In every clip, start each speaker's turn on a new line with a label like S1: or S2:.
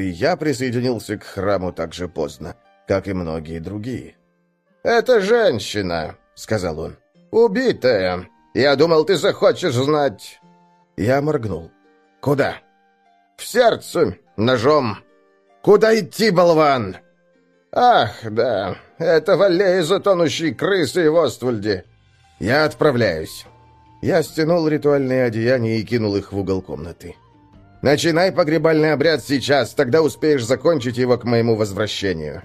S1: я присоединился к храму так же поздно, как и многие другие.
S2: «Это женщина», — сказал он. «Убитая. Я думал, ты захочешь знать».
S1: Я моргнул.
S2: «Куда?» «В сердце, ножом». «Куда идти, болван?» «Ах, да, это в аллее затонущей крысы в Оствальде.
S1: Я отправляюсь». Я стянул ритуальные одеяния и кинул их в угол комнаты. «Начинай погребальный обряд сейчас, тогда успеешь закончить его к моему возвращению».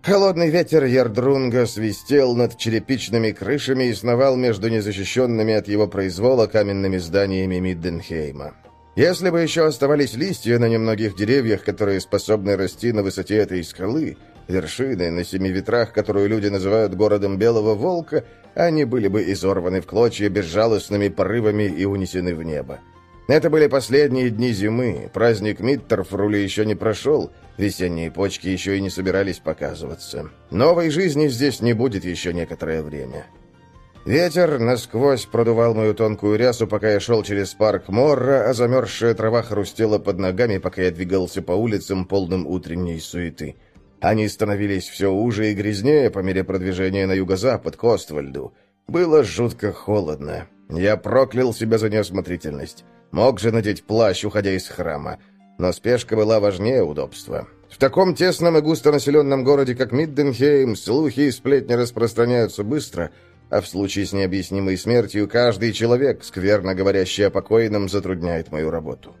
S1: Холодный ветер Ярдрунга свистел над черепичными крышами и сновал между незащищенными от его произвола каменными зданиями Мидденхейма. Если бы еще оставались листья на немногих деревьях, которые способны расти на высоте этой скалы, вершины на семи ветрах, которую люди называют городом Белого Волка, они были бы изорваны в клочья безжалостными порывами и унесены в небо. Это были последние дни зимы, праздник Миттерфрули еще не прошел, весенние почки еще и не собирались показываться. Новой жизни здесь не будет еще некоторое время. Ветер насквозь продувал мою тонкую рясу, пока я шел через парк Морра, а замерзшая трава хрустела под ногами, пока я двигался по улицам, полным утренней суеты. Они становились все уже и грязнее по мере продвижения на юго-запад, к Оствальду. Было жутко холодно. Я проклял себя за неосмотрительность. Мог же надеть плащ, уходя из храма. Но спешка была важнее удобства. В таком тесном и густонаселенном городе, как Мидденхейм, слухи и сплетни распространяются быстро, а в случае с необъяснимой смертью каждый человек, скверно говорящий о покойном, затрудняет мою работу.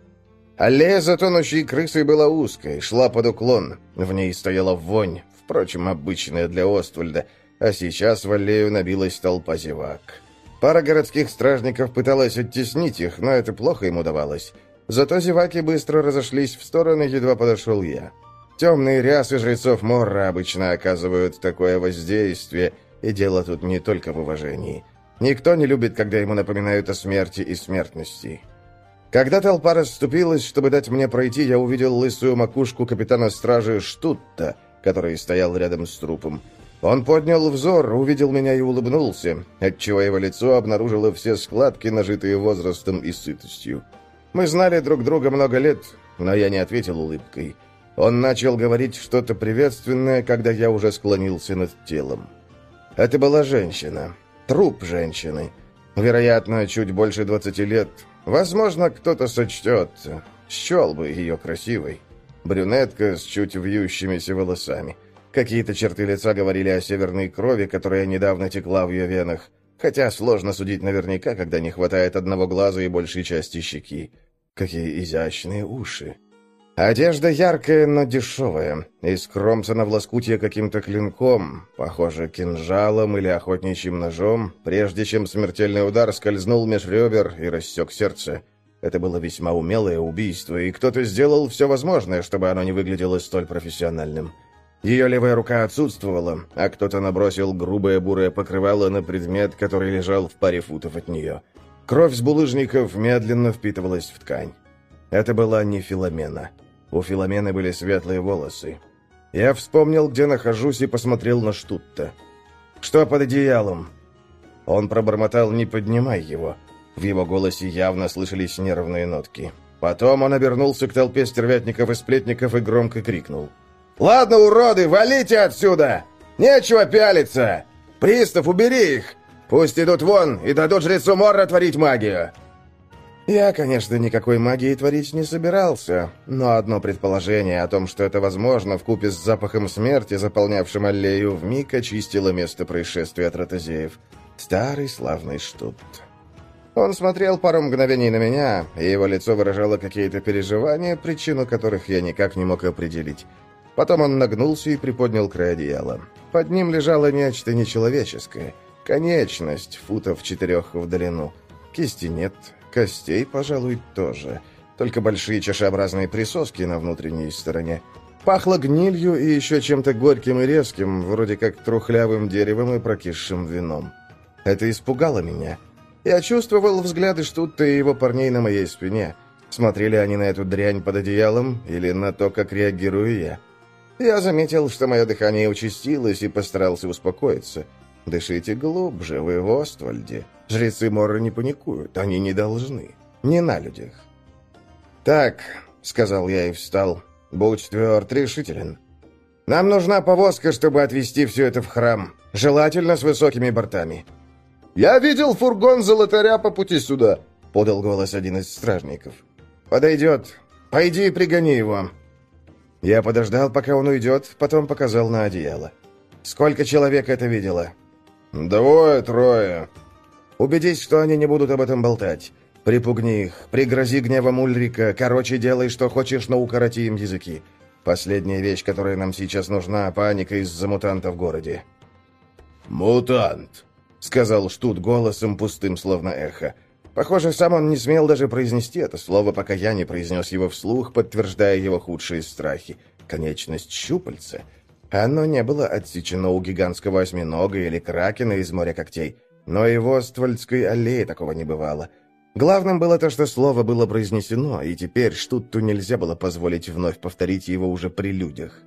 S1: Аллея затонущей крысой была узкой, шла под уклон. В ней стояла вонь, впрочем, обычная для Оствальда, а сейчас в аллею набилась толпа зевак. Пара городских стражников пыталась оттеснить их, но это плохо им удавалось. Зато зеваки быстро разошлись в стороны, едва подошел я. Темные рясы жрецов Морра обычно оказывают такое воздействие, и дело тут не только в уважении. Никто не любит, когда ему напоминают о смерти и смертности. Когда толпа расступилась, чтобы дать мне пройти, я увидел лысую макушку капитана стражи Штутта, который стоял рядом с трупом. Он поднял взор, увидел меня и улыбнулся, отчего его лицо обнаружило все складки, нажитые возрастом и сытостью. Мы знали друг друга много лет, но я не ответил улыбкой. Он начал говорить что-то приветственное, когда я уже склонился над телом. Это была женщина. Труп женщины. Вероятно, чуть больше двадцати лет. Возможно, кто-то сочтет. Счел бы ее красивой. Брюнетка с чуть вьющимися волосами. Какие-то черты лица говорили о северной крови, которая недавно текла в ее венах. Хотя сложно судить наверняка, когда не хватает одного глаза и большей части щеки. Какие изящные уши. Одежда яркая, но дешевая. И скромцана в лоскутье каким-то клинком, похоже, кинжалом или охотничьим ножом, прежде чем смертельный удар скользнул меж ребер и рассек сердце. Это было весьма умелое убийство, и кто-то сделал все возможное, чтобы оно не выглядело столь профессиональным. Ее левая рука отсутствовала, а кто-то набросил грубое бурое покрывало на предмет, который лежал в паре футов от нее. Кровь с булыжников медленно впитывалась в ткань. Это была не Филомена. У Филомены были светлые волосы. Я вспомнил, где нахожусь, и посмотрел на Штутта. «Что под одеялом?» Он пробормотал «не поднимай его». В его голосе явно слышались нервные нотки. Потом он обернулся к толпе стервятников и сплетников и громко крикнул – «Ладно, уроды, валите отсюда! Нечего пялиться! Пристав, убери их! Пусть идут вон и дадут жрецу Морра творить магию!» Я, конечно, никакой магии творить не собирался, но одно предположение о том, что это возможно, вкупе с запахом смерти, заполнявшим аллею, вмиг очистило место происшествия от ротозеев. Старый славный штут. Он смотрел пару мгновений на меня, и его лицо выражало какие-то переживания, причину которых я никак не мог определить. Потом он нагнулся и приподнял край одеяла. Под ним лежало нечто нечеловеческое. Конечность футов четырех в длину. Кисти нет, костей, пожалуй, тоже. Только большие чашеобразные присоски на внутренней стороне. Пахло гнилью и еще чем-то горьким и резким, вроде как трухлявым деревом и прокисшим вином. Это испугало меня. Я чувствовал взгляды Штутта и его парней на моей спине. Смотрели они на эту дрянь под одеялом или на то, как реагирую я. Я заметил, что мое дыхание участилось и постарался успокоиться. Дышите глубже, вы в Оствальде. Жрецы Морра не паникуют, они не должны. Не на людях. Так, сказал я и встал. «Будь тверд, решителен. Нам нужна повозка, чтобы отвезти все это в храм. Желательно с высокими бортами».
S2: «Я видел фургон золотаря по пути сюда», — подал голос один из стражников.
S1: «Подойдет. Пойди и пригони его». Я подождал, пока он уйдет, потом показал на одеяло. «Сколько человек это видело?»
S2: «Двое-трое».
S1: «Убедись, что они не будут об этом болтать. Припугни их, пригрози гневом Ульрика, короче, делай, что хочешь, но укороти им языки. Последняя вещь, которая нам сейчас нужна, паника из-за мутанта в городе».
S2: «Мутант», — сказал Штут голосом, пустым словно эхо.
S1: Похоже, сам он не смел даже произнести это слово, пока я не произнес его вслух, подтверждая его худшие страхи. Конечность щупальца. Оно не было отсечено у гигантского осьминога или кракена из моря когтей, но и в Оствальдской аллее такого не бывало — Главным было то, что слово было произнесено, и теперь Штутту нельзя было позволить вновь повторить его уже при людях.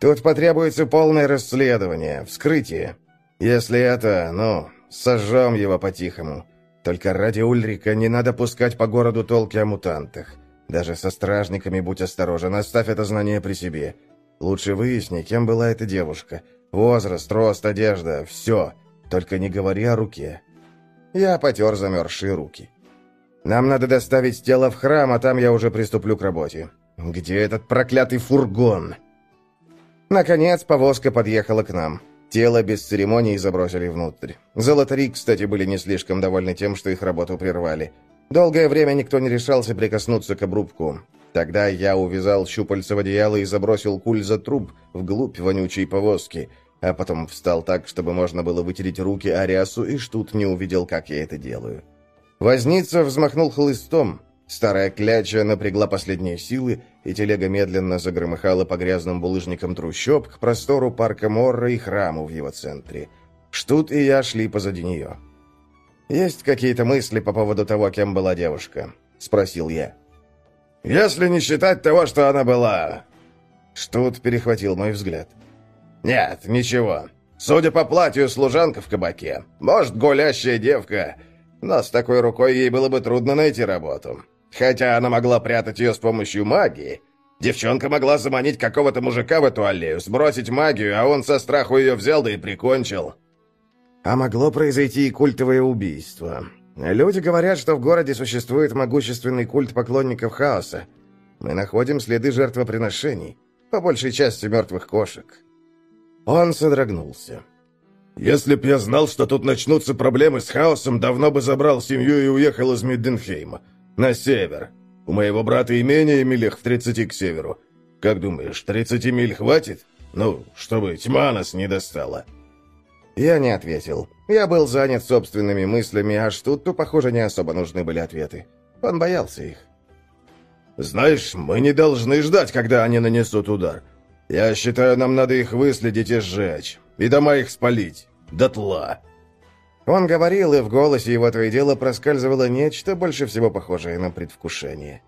S1: Тут потребуется полное расследование, вскрытие. Если это, ну, сожжем его по-тихому. Только ради Ульрика не надо пускать по городу толки о мутантах. Даже со стражниками будь осторожен, оставь это знание при себе. Лучше выясни, кем была эта девушка. Возраст, рост, одежда, все. Только не говори о руке. Я потер замерзшие руки. «Нам надо доставить тело в храм, а там я уже приступлю к работе. Где этот проклятый фургон?» Наконец, повозка подъехала к нам. Тело без церемоний забросили внутрь. Золотари, кстати, были не слишком довольны тем, что их работу прервали. Долгое время никто не решался прикоснуться к обрубку. Тогда я увязал щупальца в одеяло и забросил куль за труп вглубь вонючей повозки — а потом встал так, чтобы можно было вытереть руки Ариасу, и Штут не увидел, как я это делаю. Возница взмахнул хлыстом. Старая кляча напрягла последние силы, и телега медленно загромыхала по грязным булыжникам трущоб к простору парка Морра и храму в его центре. Штут и я шли позади нее. «Есть какие-то мысли по поводу того, кем была девушка?» — спросил я.
S2: «Если не считать того, что она была...»
S1: Штут перехватил мой взгляд.
S2: «Нет, ничего. Судя по платью, служанка в кабаке. Может, гулящая девка. Но с такой рукой ей было бы трудно найти работу. Хотя она могла прятать ее с помощью магии. Девчонка могла заманить какого-то мужика в эту аллею, сбросить магию, а он со страху ее взял да и прикончил».
S1: А могло произойти и культовое убийство. Люди говорят, что в городе существует могущественный культ поклонников хаоса. Мы находим следы жертвоприношений, по большей части мертвых кошек. Он содрогнулся.
S2: «Если б я знал, что тут начнутся проблемы с хаосом, давно бы забрал семью и уехал из Мидденхейма. На север. У моего брата имение милях в тридцати к северу. Как думаешь, тридцати миль хватит? Ну, чтобы тьма нас не достала».
S1: Я не ответил. Я был занят собственными мыслями, а Штутту, похоже, не особо нужны были ответы. Он боялся их.
S2: «Знаешь, мы не должны ждать, когда они нанесут удар. Я считаю, нам надо их выследить и сжечь. И дома их спалить. Дотла.
S1: Он говорил, и в голосе его то и дело проскальзывало нечто, больше всего похожее на предвкушение.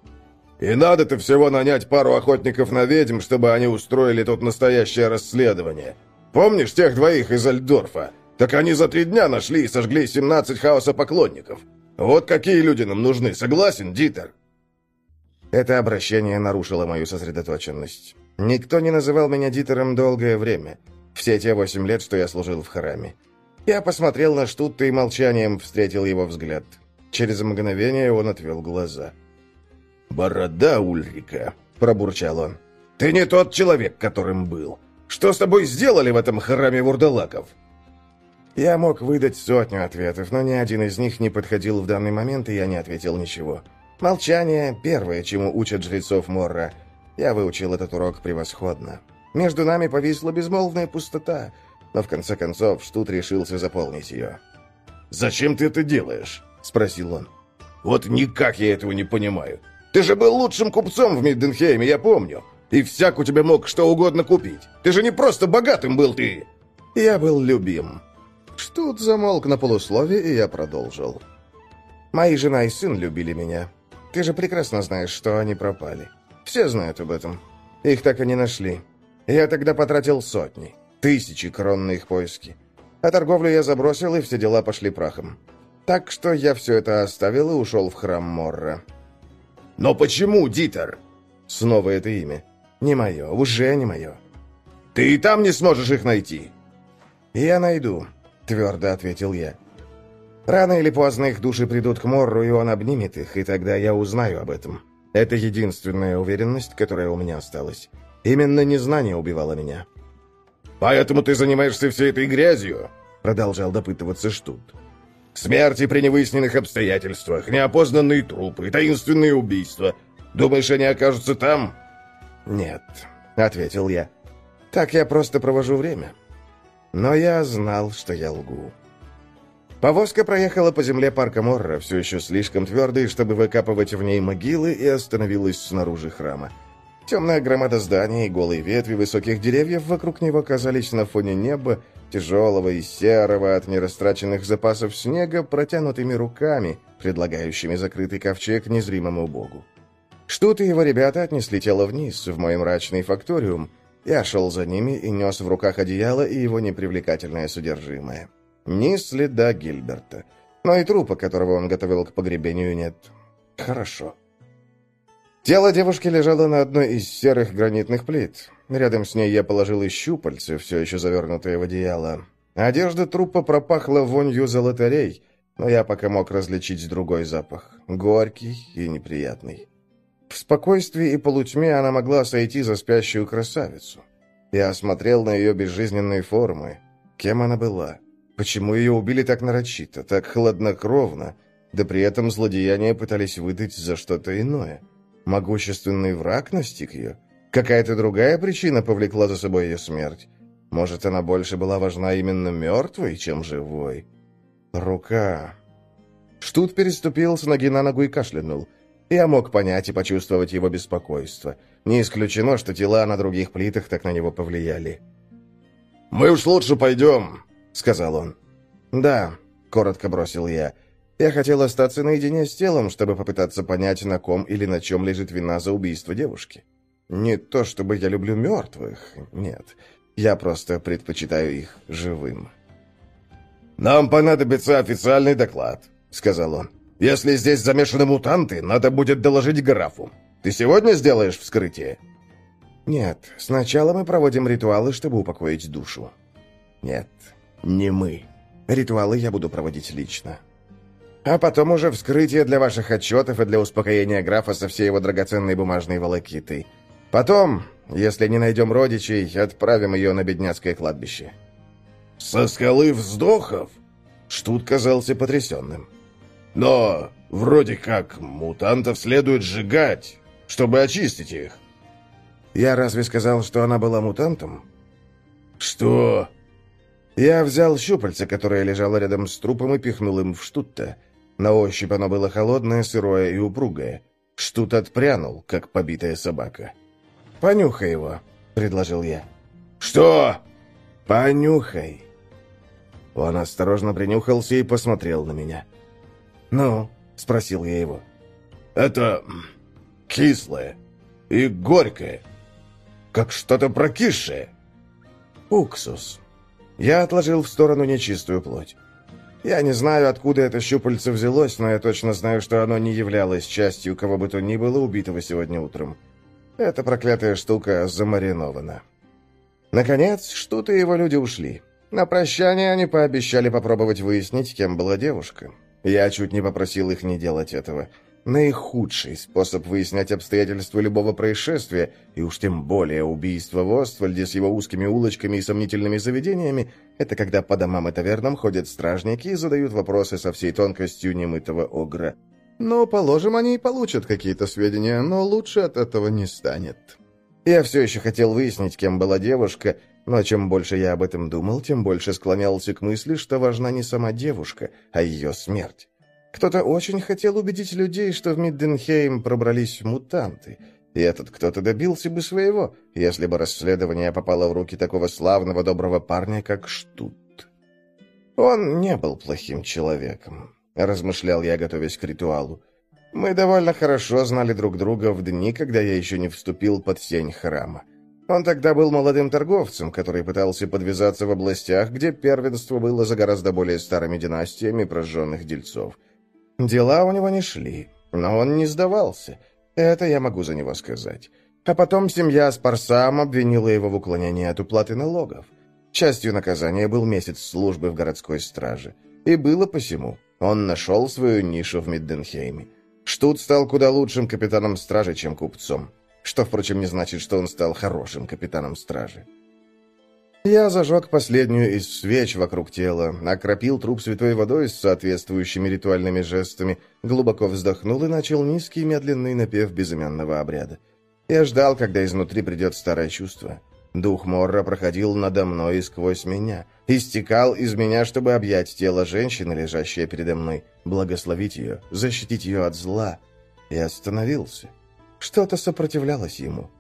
S2: «И надо-то всего нанять пару охотников на ведьм, чтобы они устроили тут настоящее расследование. Помнишь тех двоих из Альдорфа? Так они за три дня нашли и сожгли 17 хаоса поклонников. Вот какие люди нам нужны, согласен, Дитер?»
S1: Это обращение нарушило мою сосредоточенность. Никто не называл меня Дитером долгое время. Все те восемь лет, что я служил в храме. Я посмотрел на Штутта и молчанием встретил его взгляд. Через мгновение он отвел глаза.
S2: «Борода Ульрика», — пробурчал он. «Ты не тот человек, которым был. Что с тобой сделали в этом храме вурдалаков?»
S1: Я мог выдать сотню ответов, но ни один из них не подходил в данный момент, и я не ответил ничего. Молчание — первое, чему учат жрецов Морра — я выучил этот урок превосходно. Между нами повисла безмолвная пустота, но в конце концов Штут решился заполнить ее.
S2: «Зачем ты это делаешь?» — спросил он. «Вот никак я этого не понимаю. Ты же был лучшим купцом в Мидденхейме, я помню. И всяк у тебя мог что угодно купить. Ты же не просто богатым был ты!»
S1: «Я был любим». Штут замолк на полусловие, и я продолжил. «Мои жена и сын любили меня. Ты же прекрасно знаешь, что они пропали. Все знают об этом. Их так и не нашли. Я тогда потратил сотни, тысячи крон на их поиски. А торговлю я забросил, и все дела пошли прахом. Так что я все это оставил и ушел в храм Морра.
S2: «Но почему, Дитер?»
S1: Снова это имя. «Не мое, уже не мое».
S2: «Ты и там не сможешь их найти?»
S1: «Я найду», — твердо ответил я. «Рано или поздно их души придут к Морру, и он обнимет их, и тогда я узнаю об этом. Это единственная уверенность, которая у меня осталась. Именно незнание убивало меня».
S2: «Поэтому ты занимаешься всей этой грязью?» — продолжал допытываться Штут. «Смерти при невыясненных обстоятельствах, неопознанные трупы, таинственные убийства. Думаешь, они окажутся там?»
S1: «Нет», — ответил я. «Так я просто провожу время». Но я знал, что я лгу. Повозка проехала по земле парка Морра, все еще слишком твердой, чтобы выкапывать в ней могилы, и остановилась снаружи храма. Темная громада зданий и голые ветви высоких деревьев вокруг него казались на фоне неба, тяжелого и серого от нерастраченных запасов снега, протянутыми руками, предлагающими закрытый ковчег незримому богу. И его ребята отнесли тело вниз, в мой мрачный факториум. Я шел за ними и нес в руках одеяло и его непривлекательное содержимое. Ни следа Гильберта. Но и трупа, которого он готовил к погребению, нет. Хорошо. Тело девушки лежало на одной из серых гранитных плит. Рядом с ней я положил и щупальце, все еще завернутое в одеяло. Одежда трупа пропахла вонью золотарей, но я пока мог различить другой запах. Горький и неприятный. В спокойствии и полутьме она могла сойти за спящую красавицу. Я осмотрел на ее безжизненные формы. Кем она была? Почему ее убили так нарочито, так хладнокровно, да при этом злодеяния пытались выдать за что-то иное? Могущественный враг настиг ее? Какая-то другая причина повлекла за собой ее смерть? Может, она больше была важна именно мертвой, чем живой? Рука... Штут переступил с ноги на ногу и кашлянул. Я мог понять и почувствовать его беспокойство. Не исключено, что тела на других плитах так на него повлияли.
S2: «Мы уж лучше пойдем»,
S1: сказал он. «Да», — коротко бросил я. «Я хотел остаться наедине с телом, чтобы попытаться понять, на ком или на чем лежит вина за убийство девушки. Не то, чтобы я люблю мертвых, нет. Я просто предпочитаю их живым».
S2: «Нам понадобится официальный доклад», — сказал он. «Если здесь замешаны мутанты, надо будет доложить графу. Ты сегодня сделаешь вскрытие?»
S1: «Нет, сначала мы проводим ритуалы, чтобы упокоить душу». «Нет, не мы. Ритуалы я буду проводить лично. А потом уже вскрытие для ваших отчетов и для успокоения графа со всей его драгоценной бумажной волокитой. Потом, если не найдем родичей, отправим ее на бедняцкое кладбище».
S2: «Со скалы вздохов?»
S1: Штут казался потрясенным.
S2: «Но вроде как мутантов следует сжигать, чтобы очистить их».
S1: «Я разве сказал, что она была мутантом?»
S2: «Что?»
S1: Я взял щупальце, которое лежало рядом с трупом, и пихнул им в штутто. На ощупь оно было холодное, сырое и упругое. Штут отпрянул, как побитая собака. «Понюхай его», — предложил я.
S2: «Что?»
S1: «Понюхай». Он осторожно принюхался и посмотрел на меня. «Ну?» — спросил я его.
S2: «Это кислое и горькое, как что-то прокисшее».
S1: «Уксус», я отложил в сторону нечистую плоть. Я не знаю, откуда это щупальце взялось, но я точно знаю, что оно не являлось частью кого бы то ни было убитого сегодня утром. Эта проклятая штука замаринована. Наконец, что-то его люди ушли. На прощание они пообещали попробовать выяснить, кем была девушка. Я чуть не попросил их не делать этого. Наихудший способ выяснять обстоятельства любого происшествия, и уж тем более убийства в Оствальде с его узкими улочками и сомнительными заведениями, это когда по домам и тавернам ходят стражники и задают вопросы со всей тонкостью немытого огра. Но, положим, они и получат какие-то сведения, но лучше от этого не станет. Я все еще хотел выяснить, кем была девушка, но чем больше я об этом думал, тем больше склонялся к мысли, что важна не сама девушка, а ее смерть. Кто-то очень хотел убедить людей, что в Мидденхейм пробрались мутанты. И этот кто-то добился бы своего, если бы расследование попало в руки такого славного доброго парня, как Штут. Он не был плохим человеком, размышлял я, готовясь к ритуалу. Мы довольно хорошо знали друг друга в дни, когда я еще не вступил под сень храма. Он тогда был молодым торговцем, который пытался подвязаться в областях, где первенство было за гораздо более старыми династиями прожженных дельцов. Дела у него не шли, но он не сдавался. Это я могу за него сказать. А потом семья Спарсам обвинила его в уклонении от уплаты налогов. Частью наказания был месяц службы в городской страже. И было посему. Он нашел свою нишу в Мидденхейме. Штут стал куда лучшим капитаном стражи, чем купцом. Что, впрочем, не значит, что он стал хорошим капитаном стражи. Я зажег последнюю из свеч вокруг тела, окропил труп святой водой с соответствующими ритуальными жестами, глубоко вздохнул и начал низкий медленный напев безымянного обряда. Я ждал, когда изнутри придет старое чувство. Дух Морра проходил надо мной и сквозь меня, истекал из меня, чтобы объять тело женщины, лежащее передо мной, благословить ее, защитить ее от зла. И остановился. Что-то сопротивлялось ему.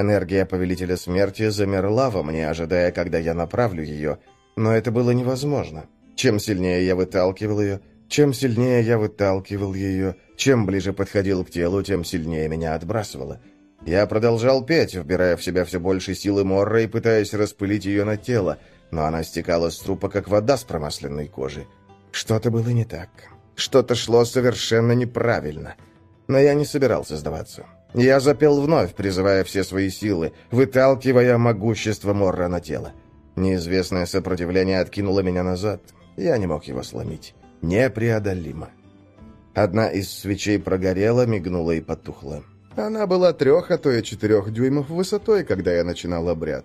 S1: Энергия Повелителя Смерти замерла во мне, ожидая, когда я направлю ее, но это было невозможно. Чем сильнее я выталкивал ее, чем сильнее я выталкивал ее, чем ближе подходил к телу, тем сильнее меня отбрасывало. Я продолжал петь, вбирая в себя все больше силы Морра и пытаясь распылить ее на тело, но она стекала с трупа, как вода с промасленной кожи. Что-то было не так. Что-то шло совершенно неправильно. Но я не собирался сдаваться. Я запел вновь, призывая все свои силы, выталкивая могущество Морра на тело. Неизвестное сопротивление откинуло меня назад. Я не мог его сломить. Непреодолимо. Одна из свечей прогорела, мигнула и потухла. Она была трех, а то и четырех дюймов высотой, когда я начинал обряд.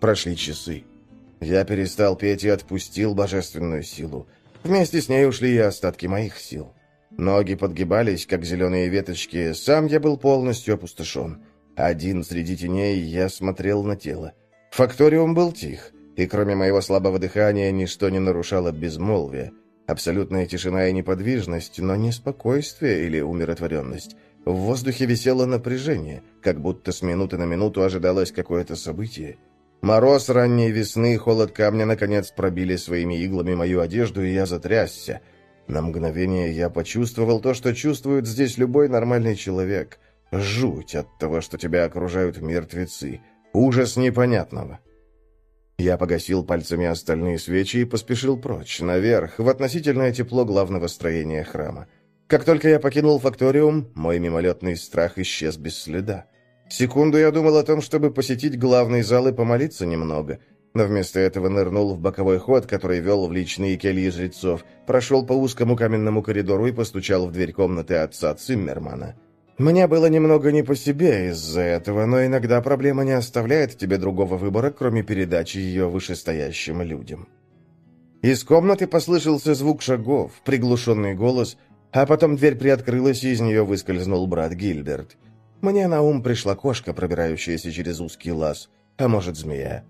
S1: Прошли часы. Я перестал петь и отпустил божественную силу. Вместе с ней ушли и остатки моих сил. Ноги подгибались, как зеленые веточки, сам я был полностью опустошен. Один среди теней я смотрел на тело. Факториум был тих, и кроме моего слабого дыхания ничто не нарушало безмолвие. Абсолютная тишина и неподвижность, но не спокойствие или умиротворенность. В воздухе висело напряжение, как будто с минуты на минуту ожидалось какое-то событие. Мороз ранней весны и холод камня наконец пробили своими иглами мою одежду, и я затрясся — на мгновение я почувствовал то, что чувствует здесь любой нормальный человек. Жуть от того, что тебя окружают мертвецы. Ужас непонятного. Я погасил пальцами остальные свечи и поспешил прочь, наверх, в относительное тепло главного строения храма. Как только я покинул факториум, мой мимолетный страх исчез без следа. Секунду я думал о том, чтобы посетить главный зал и помолиться немного — но вместо этого нырнул в боковой ход, который вел в личные кельи жрецов, прошел по узкому каменному коридору и постучал в дверь комнаты отца Циммермана. Мне было немного не по себе из-за этого, но иногда проблема не оставляет тебе другого выбора, кроме передачи ее вышестоящим людям. Из комнаты послышался звук шагов, приглушенный голос, а потом дверь приоткрылась, и из нее выскользнул брат Гильберт. Мне на ум пришла кошка, пробирающаяся через узкий лаз, а может, змея.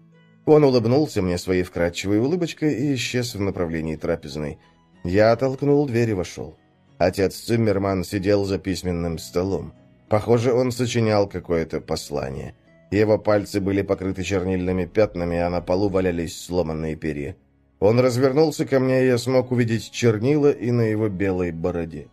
S1: Он улыбнулся мне своей вкрадчивой улыбочкой и исчез в направлении трапезной. Я оттолкнул дверь и вошел. Отец Циммерман сидел за письменным столом. Похоже, он сочинял какое-то послание. Его пальцы были покрыты чернильными пятнами, а на полу валялись сломанные перья. Он развернулся ко мне, и я смог увидеть чернила и на его белой бороде.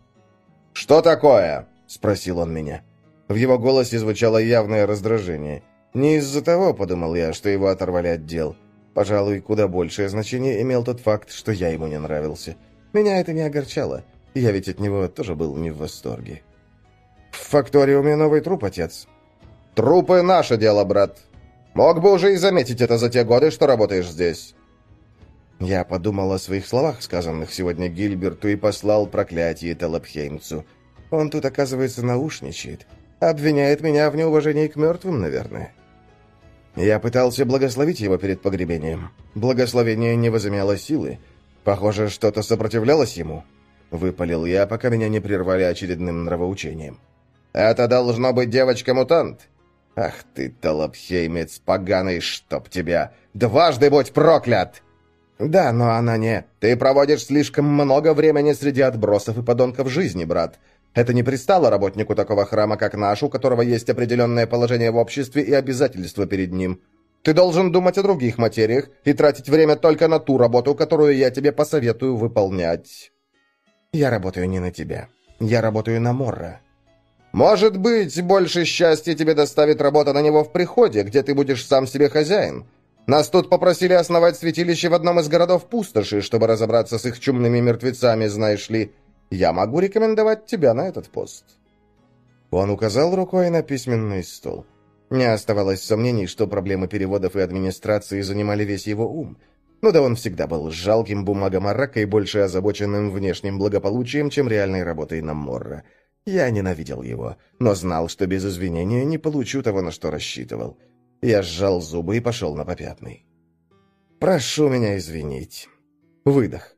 S1: «Что такое?» — спросил он меня. В его голосе звучало явное раздражение. Не из-за того, подумал я, что его оторвали от дел. Пожалуй, куда большее значение имел тот факт, что я ему не нравился. Меня это не огорчало. Я ведь от него тоже был не в восторге. «В факториуме новый труп, отец». «Трупы — наше дело, брат. Мог бы уже и заметить это за те годы, что работаешь здесь». Я подумал о своих словах, сказанных сегодня Гильберту, и послал проклятие Телопхеймцу. Он тут, оказывается, наушничает. Обвиняет меня в неуважении к мертвым, наверное. Я пытался благословить его перед погребением. Благословение не возымело силы. Похоже, что-то сопротивлялось ему. Выпалил я, пока меня не прервали очередным нравоучением. «Это должно быть девочка-мутант!» «Ах ты, толопхеймец, поганый, чтоб тебя! Дважды будь проклят!» «Да, но она не...» «Ты проводишь слишком много времени среди отбросов и подонков жизни, брат. Это не пристало работнику такого храма, как наш, у которого есть определенное положение в обществе и обязательства перед ним. Ты должен думать о других материях и тратить время только на ту работу, которую я тебе посоветую выполнять. Я работаю не на тебя. Я работаю на Морра. Может быть, больше счастья тебе доставит работа на него в приходе, где ты будешь сам себе хозяин. Нас тут попросили основать святилище в одном из городов пустоши, чтобы разобраться с их чумными мертвецами, знаешь ли. Я могу рекомендовать тебя на этот пост». Он указал рукой на письменный стол. Не оставалось сомнений, что проблемы переводов и администрации занимали весь его ум. Ну да он всегда был жалким бумагомаракой, больше озабоченным внешним благополучием, чем реальной работой на Морра. Я ненавидел его, но знал, что без извинения не получу того, на что рассчитывал. Я сжал зубы и пошел на попятный. «Прошу меня извинить». Выдох.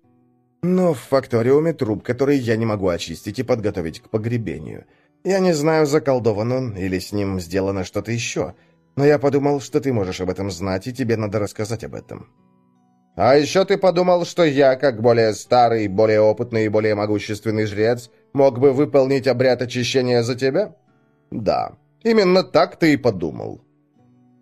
S1: Но в факториуме труп, который я не могу очистить и подготовить к погребению. Я не знаю, заколдован он или с ним сделано что-то еще, но я подумал, что ты можешь об этом знать, и тебе надо рассказать об этом. А еще ты подумал, что я, как более старый, более опытный и более могущественный жрец, мог бы выполнить обряд очищения за тебя? Да, именно так ты и подумал.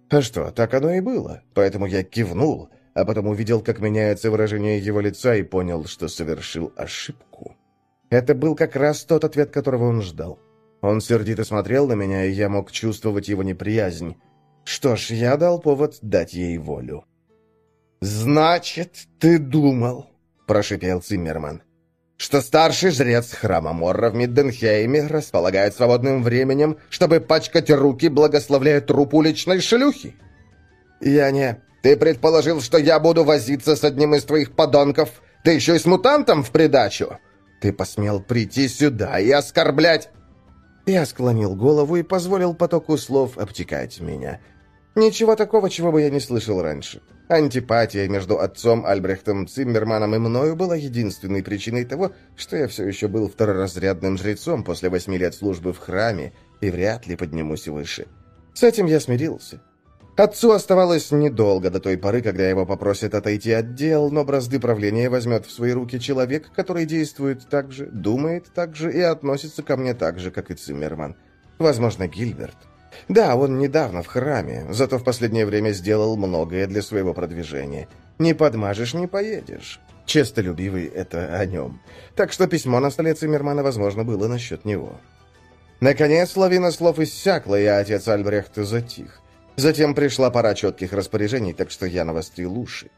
S1: А что, так оно и было, поэтому я кивнул, а потом увидел, как меняется выражение его лица и понял, что совершил ошибку. Это был как раз тот ответ, которого он ждал. Он сердито смотрел на меня, и я мог чувствовать его неприязнь. Что ж, я дал повод дать ей волю. «Значит, ты думал», — прошипел Циммерман, «что старший жрец храма Морра в Мидденхейме располагает свободным временем, чтобы пачкать руки, благословляя труп уличной шлюхи?» «Я не...» «Ты предположил, что я буду возиться с одним из твоих подонков? Ты еще и с мутантом в придачу?» «Ты посмел прийти сюда и оскорблять...» Я склонил голову и позволил потоку слов обтекать меня. Ничего такого, чего бы я не слышал раньше. Антипатия между отцом Альбрехтом Циммерманом и мною была единственной причиной того, что я все еще был второразрядным жрецом после восьми лет службы в храме и вряд ли поднимусь выше. С этим я смирился. Отцу оставалось недолго до той поры, когда его попросят отойти от дел, но бразды правления возьмет в свои руки человек, который действует так же, думает так же и относится ко мне так же, как и Циммерман. Возможно, Гильберт. Да, он недавно в храме, зато в последнее время сделал многое для своего продвижения. Не подмажешь, не поедешь. Честолюбивый — это о нем. Так что письмо на столе Циммермана, возможно, было насчет него. Наконец, лавина слов иссякла, и отец Альбрехта затих. Затем пришла пора четких распоряжений, так что я навострил уши.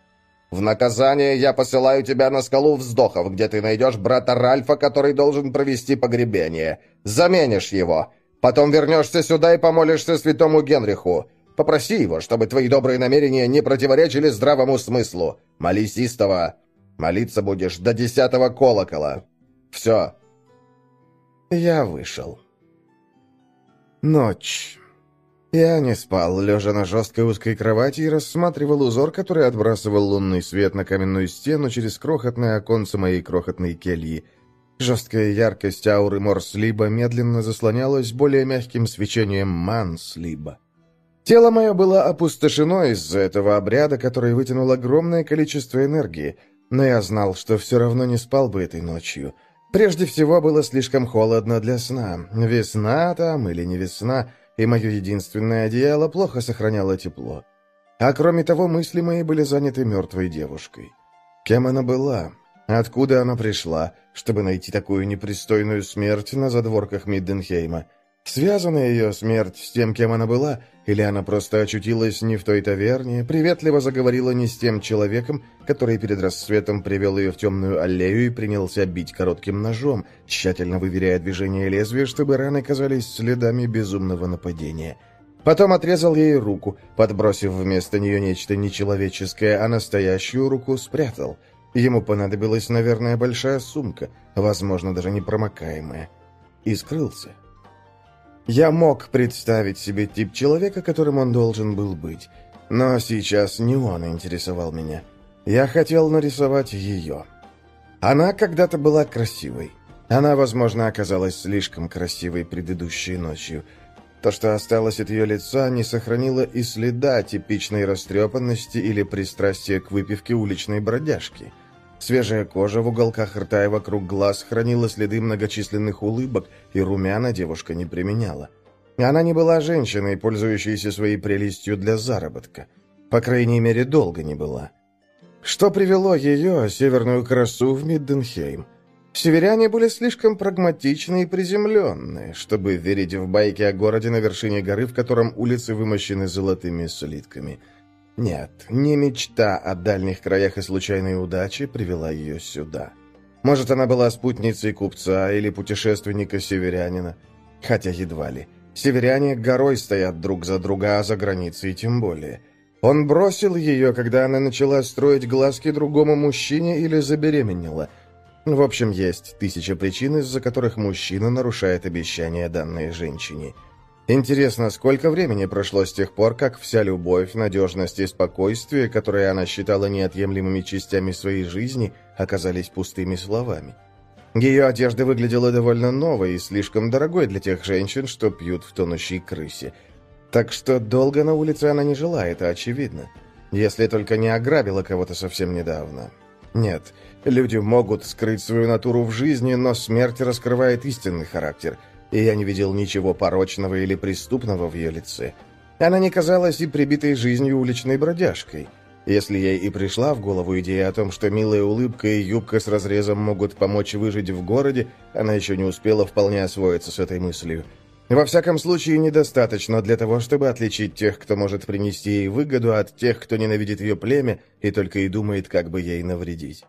S1: «В наказание я посылаю тебя на скалу вздохов, где ты найдешь брата Ральфа, который должен провести погребение. Заменишь его. Потом вернешься сюда и помолишься святому Генриху. Попроси его, чтобы твои добрые намерения не противоречили здравому смыслу. Молись истово. Молиться будешь до десятого колокола. Все». Я вышел. Ночь. Я не спал, лежа на жесткой узкой кровати и рассматривал узор, который отбрасывал лунный свет на каменную стену через крохотное оконце моей крохотной кельи. Жесткая яркость ауры Морслиба медленно заслонялась более мягким свечением Манслиба. Тело мое было опустошено из-за этого обряда, который вытянул огромное количество энергии, но я знал, что все равно не спал бы этой ночью. Прежде всего, было слишком холодно для сна. Весна там или не весна — и мое единственное одеяло плохо сохраняло тепло. А кроме того, мысли мои были заняты мертвой девушкой. Кем она была? Откуда она пришла, чтобы найти такую непристойную смерть на задворках Мидденхейма? Связана ее смерть с тем, кем она была, или она просто очутилась не в той таверне, приветливо заговорила не с тем человеком, который перед рассветом привел ее в темную аллею и принялся бить коротким ножом, тщательно выверяя движение лезвия, чтобы раны казались следами безумного нападения. Потом отрезал ей руку, подбросив вместо нее нечто нечеловеческое, а настоящую руку спрятал. Ему понадобилась, наверное, большая сумка, возможно, даже непромокаемая. И скрылся. Я мог представить себе тип человека, которым он должен был быть. Но сейчас не он интересовал меня. Я хотел нарисовать ее. Она когда-то была красивой. Она, возможно, оказалась слишком красивой предыдущей ночью. То, что осталось от ее лица, не сохранило и следа типичной растрепанности или пристрастия к выпивке уличной бродяжки – Свежая кожа в уголках рта и вокруг глаз хранила следы многочисленных улыбок, и румяна девушка не применяла. Она не была женщиной, пользующейся своей прелестью для заработка. По крайней мере, долго не была. Что привело ее, северную красу, в Мидденхейм? Северяне были слишком прагматичны и приземленные, чтобы верить в байки о городе на вершине горы, в котором улицы вымощены золотыми слитками – нет, не мечта о дальних краях и случайной удаче привела ее сюда. Может, она была спутницей купца или путешественника-северянина. Хотя едва ли. Северяне горой стоят друг за друга, а за границей тем более. Он бросил ее, когда она начала строить глазки другому мужчине или забеременела. В общем, есть тысяча причин, из-за которых мужчина нарушает обещания данной женщине. Интересно, сколько времени прошло с тех пор, как вся любовь, надежность и спокойствие, которые она считала неотъемлемыми частями своей жизни, оказались пустыми словами? Ее одежда выглядела довольно новой и слишком дорогой для тех женщин, что пьют в тонущей крысе. Так что долго на улице она не жила, это очевидно. Если только не ограбила кого-то совсем недавно. Нет, люди могут скрыть свою натуру в жизни, но смерть раскрывает истинный характер – и я не видел ничего порочного или преступного в ее лице. Она не казалась и прибитой жизнью уличной бродяжкой. Если ей и пришла в голову идея о том, что милая улыбка и юбка с разрезом могут помочь выжить в городе, она еще не успела вполне освоиться с этой мыслью. Во всяком случае, недостаточно для того, чтобы отличить тех, кто может принести ей выгоду, от тех, кто ненавидит ее племя и только и думает, как бы ей навредить.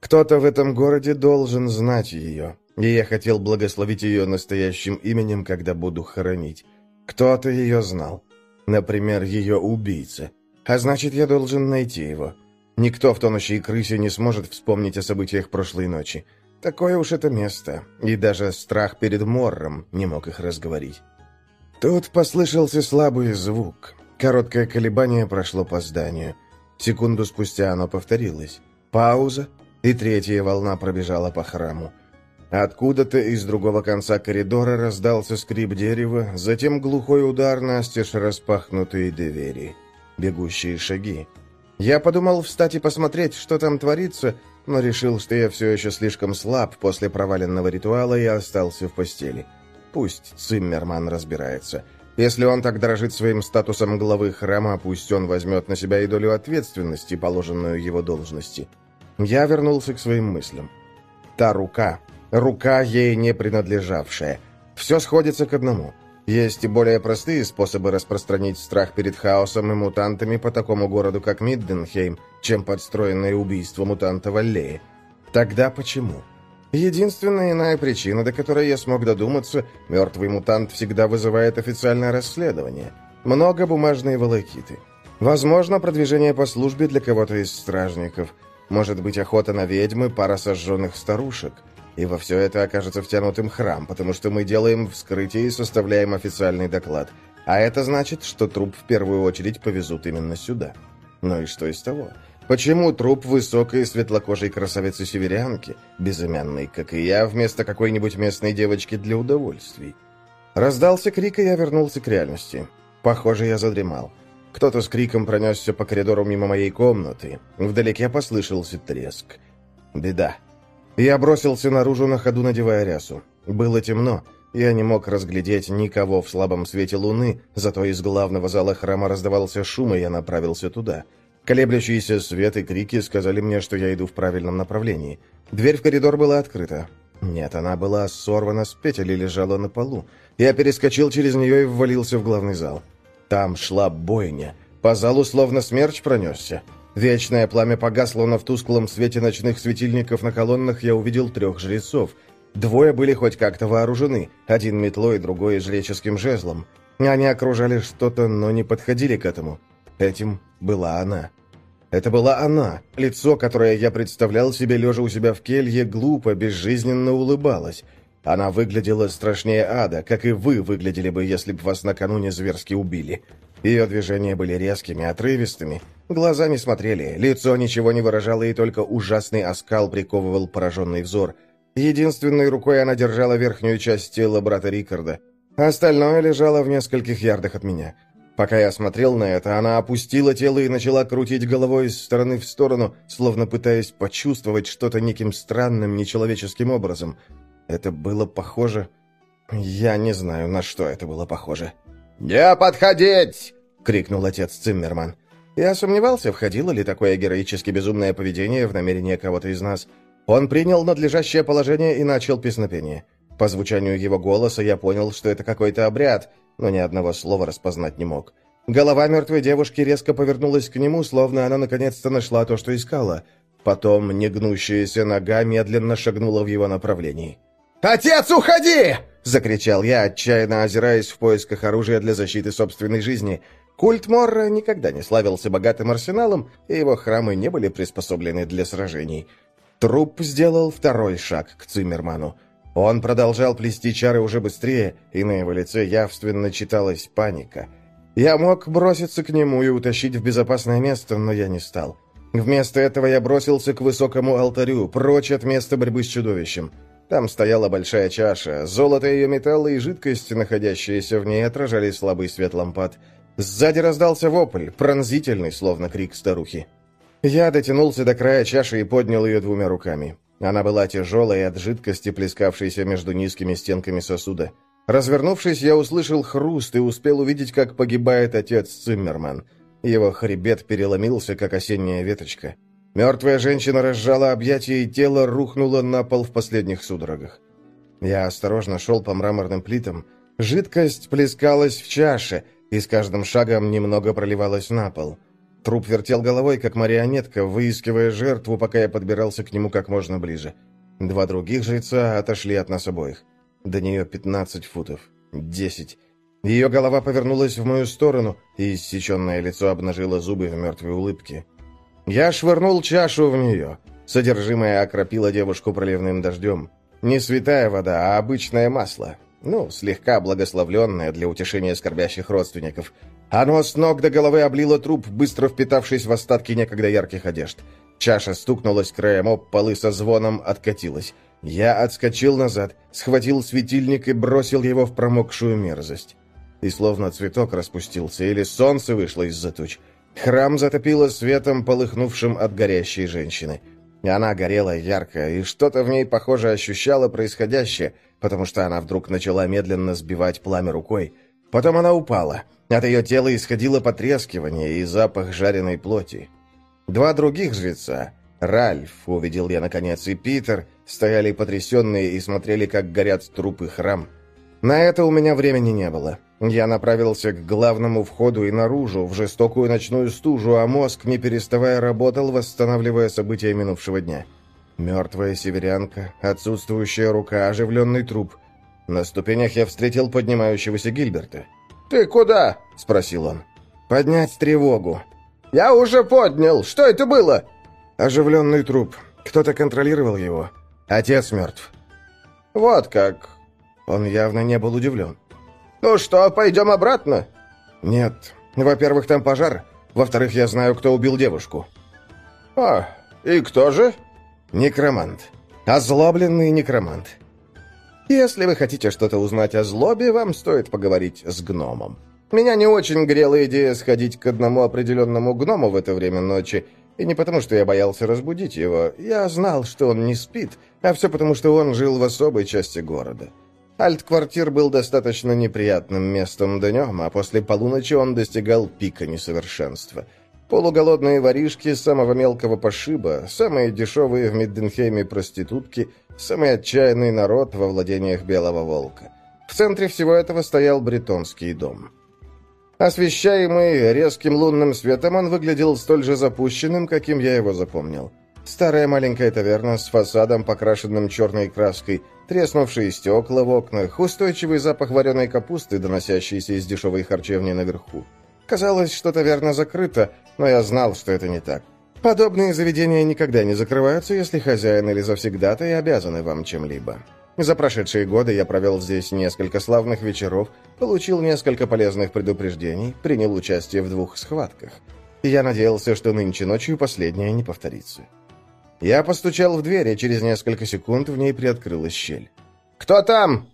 S1: Кто-то в этом городе должен знать ее, и я хотел благословить ее настоящим именем, когда буду хоронить. Кто-то ее знал. Например, ее убийца. А значит, я должен найти его. Никто в тонущей крысе не сможет вспомнить о событиях прошлой ночи. Такое уж это место. И даже страх перед Морром не мог их разговорить. Тут послышался слабый звук. Короткое колебание прошло по зданию. Секунду спустя оно повторилось. Пауза, и третья волна пробежала по храму. Откуда-то из другого конца коридора раздался скрип дерева, затем глухой удар на стеж распахнутые двери. Бегущие шаги. Я подумал встать и посмотреть, что там творится, но решил, что я все еще слишком слаб после проваленного ритуала и остался в постели. Пусть Циммерман разбирается. Если он так дорожит своим статусом главы храма, пусть он возьмет на себя и долю ответственности, положенную его должности. Я вернулся к своим мыслям. Та рука, рука ей не принадлежавшая. Все сходится к одному. Есть и более простые способы распространить страх перед хаосом и мутантами по такому городу, как Мидденхейм, чем подстроенное убийство мутанта в аллее. Тогда почему? Единственная иная причина, до которой я смог додуматься, мертвый мутант всегда вызывает официальное расследование. Много бумажной волокиты. Возможно, продвижение по службе для кого-то из стражников. Может быть, охота на ведьмы, пара сожженных старушек – и во все это окажется втянутым храм, потому что мы делаем вскрытие и составляем официальный доклад. А это значит, что труп в первую очередь повезут именно сюда. Ну и что из того? Почему труп высокой светлокожей красавицы-северянки, безымянной, как и я, вместо какой-нибудь местной девочки для удовольствий? Раздался крик, и я вернулся к реальности. Похоже, я задремал. Кто-то с криком пронесся по коридору мимо моей комнаты. Вдалеке послышался треск. Беда. Я бросился наружу на ходу, надевая рясу. Было темно. Я не мог разглядеть никого в слабом свете луны, зато из главного зала храма раздавался шум, и я направился туда. Колеблющиеся свет и крики сказали мне, что я иду в правильном направлении. Дверь в коридор была открыта. Нет, она была сорвана с петель и лежала на полу. Я перескочил через нее и ввалился в главный зал. Там шла бойня. По залу словно смерч пронесся. Вечное пламя погасло, но в тусклом свете ночных светильников на колоннах я увидел трех жрецов. Двое были хоть как-то вооружены, один метлой, другой жреческим жезлом. Они окружали что-то, но не подходили к этому. Этим была она. Это была она. Лицо, которое я представлял себе, лежа у себя в келье, глупо, безжизненно улыбалось. Она выглядела страшнее ада, как и вы выглядели бы, если бы вас накануне зверски убили. Ее движения были резкими, отрывистыми. Глаза не смотрели, лицо ничего не выражало, и только ужасный оскал приковывал пораженный взор. Единственной рукой она держала верхнюю часть тела брата Рикарда. Остальное лежало в нескольких ярдах от меня. Пока я смотрел на это, она опустила тело и начала крутить головой из стороны в сторону, словно пытаясь почувствовать что-то неким странным, нечеловеческим образом. Это было похоже... Я не знаю, на что это было похоже.
S2: «Не подходить!» — крикнул отец Циммерман.
S1: Я сомневался, входило ли такое героически безумное поведение в намерение кого-то из нас. Он принял надлежащее положение и начал песнопение. По звучанию его голоса я понял, что это какой-то обряд, но ни одного слова распознать не мог. Голова мертвой девушки резко повернулась к нему, словно она наконец-то нашла то, что искала. Потом негнущаяся нога медленно шагнула в его направлении. «Отец, уходи!» — закричал я, отчаянно озираясь в поисках оружия для защиты собственной жизни. Культ Морра никогда не славился богатым арсеналом, и его храмы не были приспособлены для сражений. Труп сделал второй шаг к Циммерману. Он продолжал плести чары уже быстрее, и на его лице явственно читалась паника. Я мог броситься к нему и утащить в безопасное место, но я не стал. Вместо этого я бросился к высокому алтарю, прочь от места борьбы с чудовищем. Там стояла большая чаша, золото ее металла и жидкость, находящиеся в ней, отражали слабый свет лампад. Сзади раздался вопль, пронзительный, словно крик старухи. Я дотянулся до края чаши и поднял ее двумя руками. Она была тяжелой от жидкости, плескавшейся между низкими стенками сосуда. Развернувшись, я услышал хруст и успел увидеть, как погибает отец Циммерман. Его хребет переломился, как осенняя веточка. Мертвая женщина разжала объятия, и тело рухнуло на пол в последних судорогах. Я осторожно шел по мраморным плитам. Жидкость плескалась в чаше, и с каждым шагом немного проливалась на пол. Труп вертел головой, как марионетка, выискивая жертву, пока я подбирался к нему как можно ближе. Два других жреца отошли от нас обоих. До нее пятнадцать футов. Десять. Ее голова повернулась в мою сторону, и иссеченное лицо обнажило зубы в мертвой улыбке. Я швырнул чашу в нее. Содержимое окропило девушку проливным дождем. Не святая вода, а обычное масло. Ну, слегка благословленное для утешения скорбящих родственников. Оно с ног до головы облило труп, быстро впитавшись в остатки некогда ярких одежд. Чаша стукнулась краем об полы со звоном, откатилась. Я отскочил назад, схватил светильник и бросил его в промокшую мерзость. И словно цветок распустился, или солнце вышло из-за туч. Храм затопило светом, полыхнувшим от горящей женщины. Она горела ярко, и что-то в ней, похоже, ощущало происходящее, потому что она вдруг начала медленно сбивать пламя рукой. Потом она упала. От ее тела исходило потрескивание и запах жареной плоти. Два других жреца, Ральф, увидел я наконец, и Питер, стояли потрясенные и смотрели, как горят трупы храм. На это у меня времени не было. Я направился к главному входу и наружу, в жестокую ночную стужу, а мозг, не переставая, работал, восстанавливая события минувшего дня. Мертвая северянка, отсутствующая рука, оживленный труп. На ступенях я встретил поднимающегося Гильберта.
S2: «Ты куда?» — спросил он.
S1: «Поднять тревогу».
S2: «Я уже поднял! Что это было?»
S1: Оживленный труп. Кто-то контролировал его. Отец мертв.
S2: Вот как.
S1: Он явно не был удивлен.
S2: Ну что, пойдем обратно?
S1: Нет. Во-первых, там пожар. Во-вторых, я знаю, кто убил девушку.
S2: А, и кто же?
S1: Некромант. Озлобленный некромант. Если вы хотите что-то узнать о злобе, вам стоит поговорить с гномом. Меня не очень грела идея сходить к одному определенному гному в это время ночи, и не потому, что я боялся разбудить его. Я знал, что он не спит, а все потому, что он жил в особой части города. Альт-квартир был достаточно неприятным местом днем, а после полуночи он достигал пика несовершенства. Полуголодные воришки самого мелкого пошиба, самые дешевые в Мидденхейме проститутки, самый отчаянный народ во владениях Белого Волка. В центре всего этого стоял бретонский дом. Освещаемый резким лунным светом, он выглядел столь же запущенным, каким я его запомнил. Старая маленькая таверна с фасадом, покрашенным черной краской, треснувшие стекла в окнах, устойчивый запах вареной капусты, доносящийся из дешевой харчевни наверху. Казалось, что таверна закрыта, но я знал, что это не так. Подобные заведения никогда не закрываются, если хозяин или завсегдатый обязаны вам чем-либо. За прошедшие годы я провел здесь несколько славных вечеров, получил несколько полезных предупреждений, принял участие в двух схватках. Я надеялся, что нынче ночью последнее не повторится. Я постучал в дверь, и через несколько секунд в ней приоткрылась щель.
S2: «Кто там?»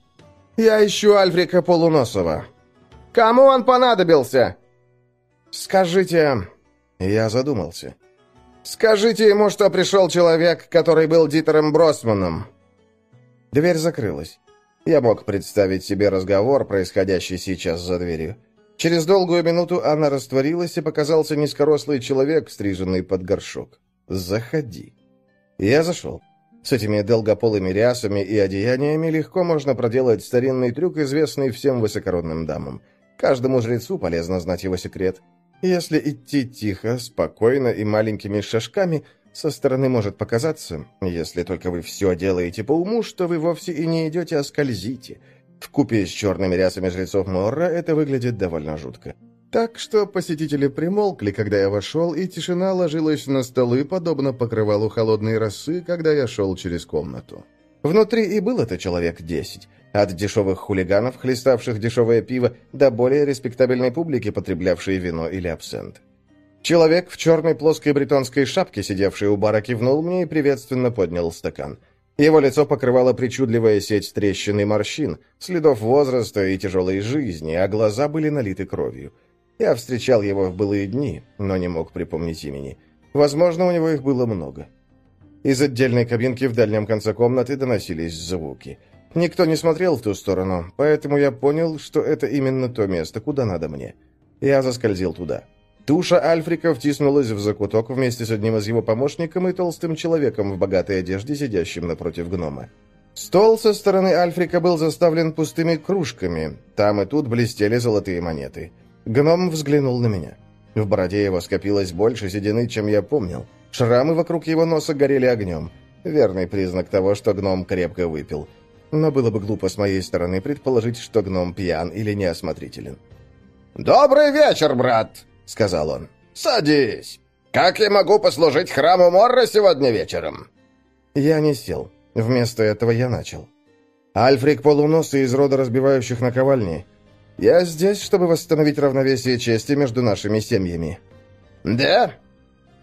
S1: «Я ищу Альфрика Полуносова».
S2: «Кому он понадобился?»
S1: «Скажите...» Я задумался.
S2: «Скажите ему, что пришел человек, который был Дитером Бросманом.
S1: Дверь закрылась. Я мог представить себе разговор, происходящий сейчас за дверью. Через долгую минуту она растворилась, и показался низкорослый человек, стриженный под горшок. «Заходи». Я зашел. С этими долгополыми рясами и одеяниями легко можно проделать старинный трюк, известный всем высокородным дамам. Каждому жрецу полезно знать его секрет. Если идти тихо, спокойно и маленькими шажками, Со стороны может показаться, если только вы все делаете по уму, что вы вовсе и не идете, а скользите. В купе с черными рясами жрецов Морра это выглядит довольно жутко. Так что посетители примолкли, когда я вошел, и тишина ложилась на столы, подобно покрывалу холодной росы, когда я шел через комнату. Внутри и было-то человек десять. От дешевых хулиганов, хлеставших дешевое пиво, до более респектабельной публики, потреблявшей вино или абсент. Человек в черной плоской бретонской шапке, сидевший у бара, кивнул мне и приветственно поднял стакан. Его лицо покрывало причудливая сеть трещин и морщин, следов возраста и тяжелой жизни, а глаза были налиты кровью. Я встречал его в былые дни, но не мог припомнить имени. Возможно, у него их было много. Из отдельной кабинки в дальнем конце комнаты доносились звуки. Никто не смотрел в ту сторону, поэтому я понял, что это именно то место, куда надо мне. Я заскользил туда. Туша Альфрика втиснулась в закуток вместе с одним из его помощников и толстым человеком в богатой одежде, сидящим напротив гнома. Стол со стороны Альфрика был заставлен пустыми кружками. Там и тут блестели золотые монеты. Гном взглянул на меня. В бороде его скопилось больше седины, чем я помнил. Шрамы вокруг его носа горели огнем. Верный признак того, что гном крепко выпил. Но было бы глупо с моей стороны предположить, что гном пьян или неосмотрителен.
S2: «Добрый вечер, брат!» — сказал он. «Садись! Как я могу послужить храму Морра сегодня вечером?»
S1: Я не сел. Вместо этого я начал. «Альфрик Полуносый из рода разбивающих наковальни. Я здесь, чтобы восстановить равновесие чести между нашими семьями».
S2: «Да?»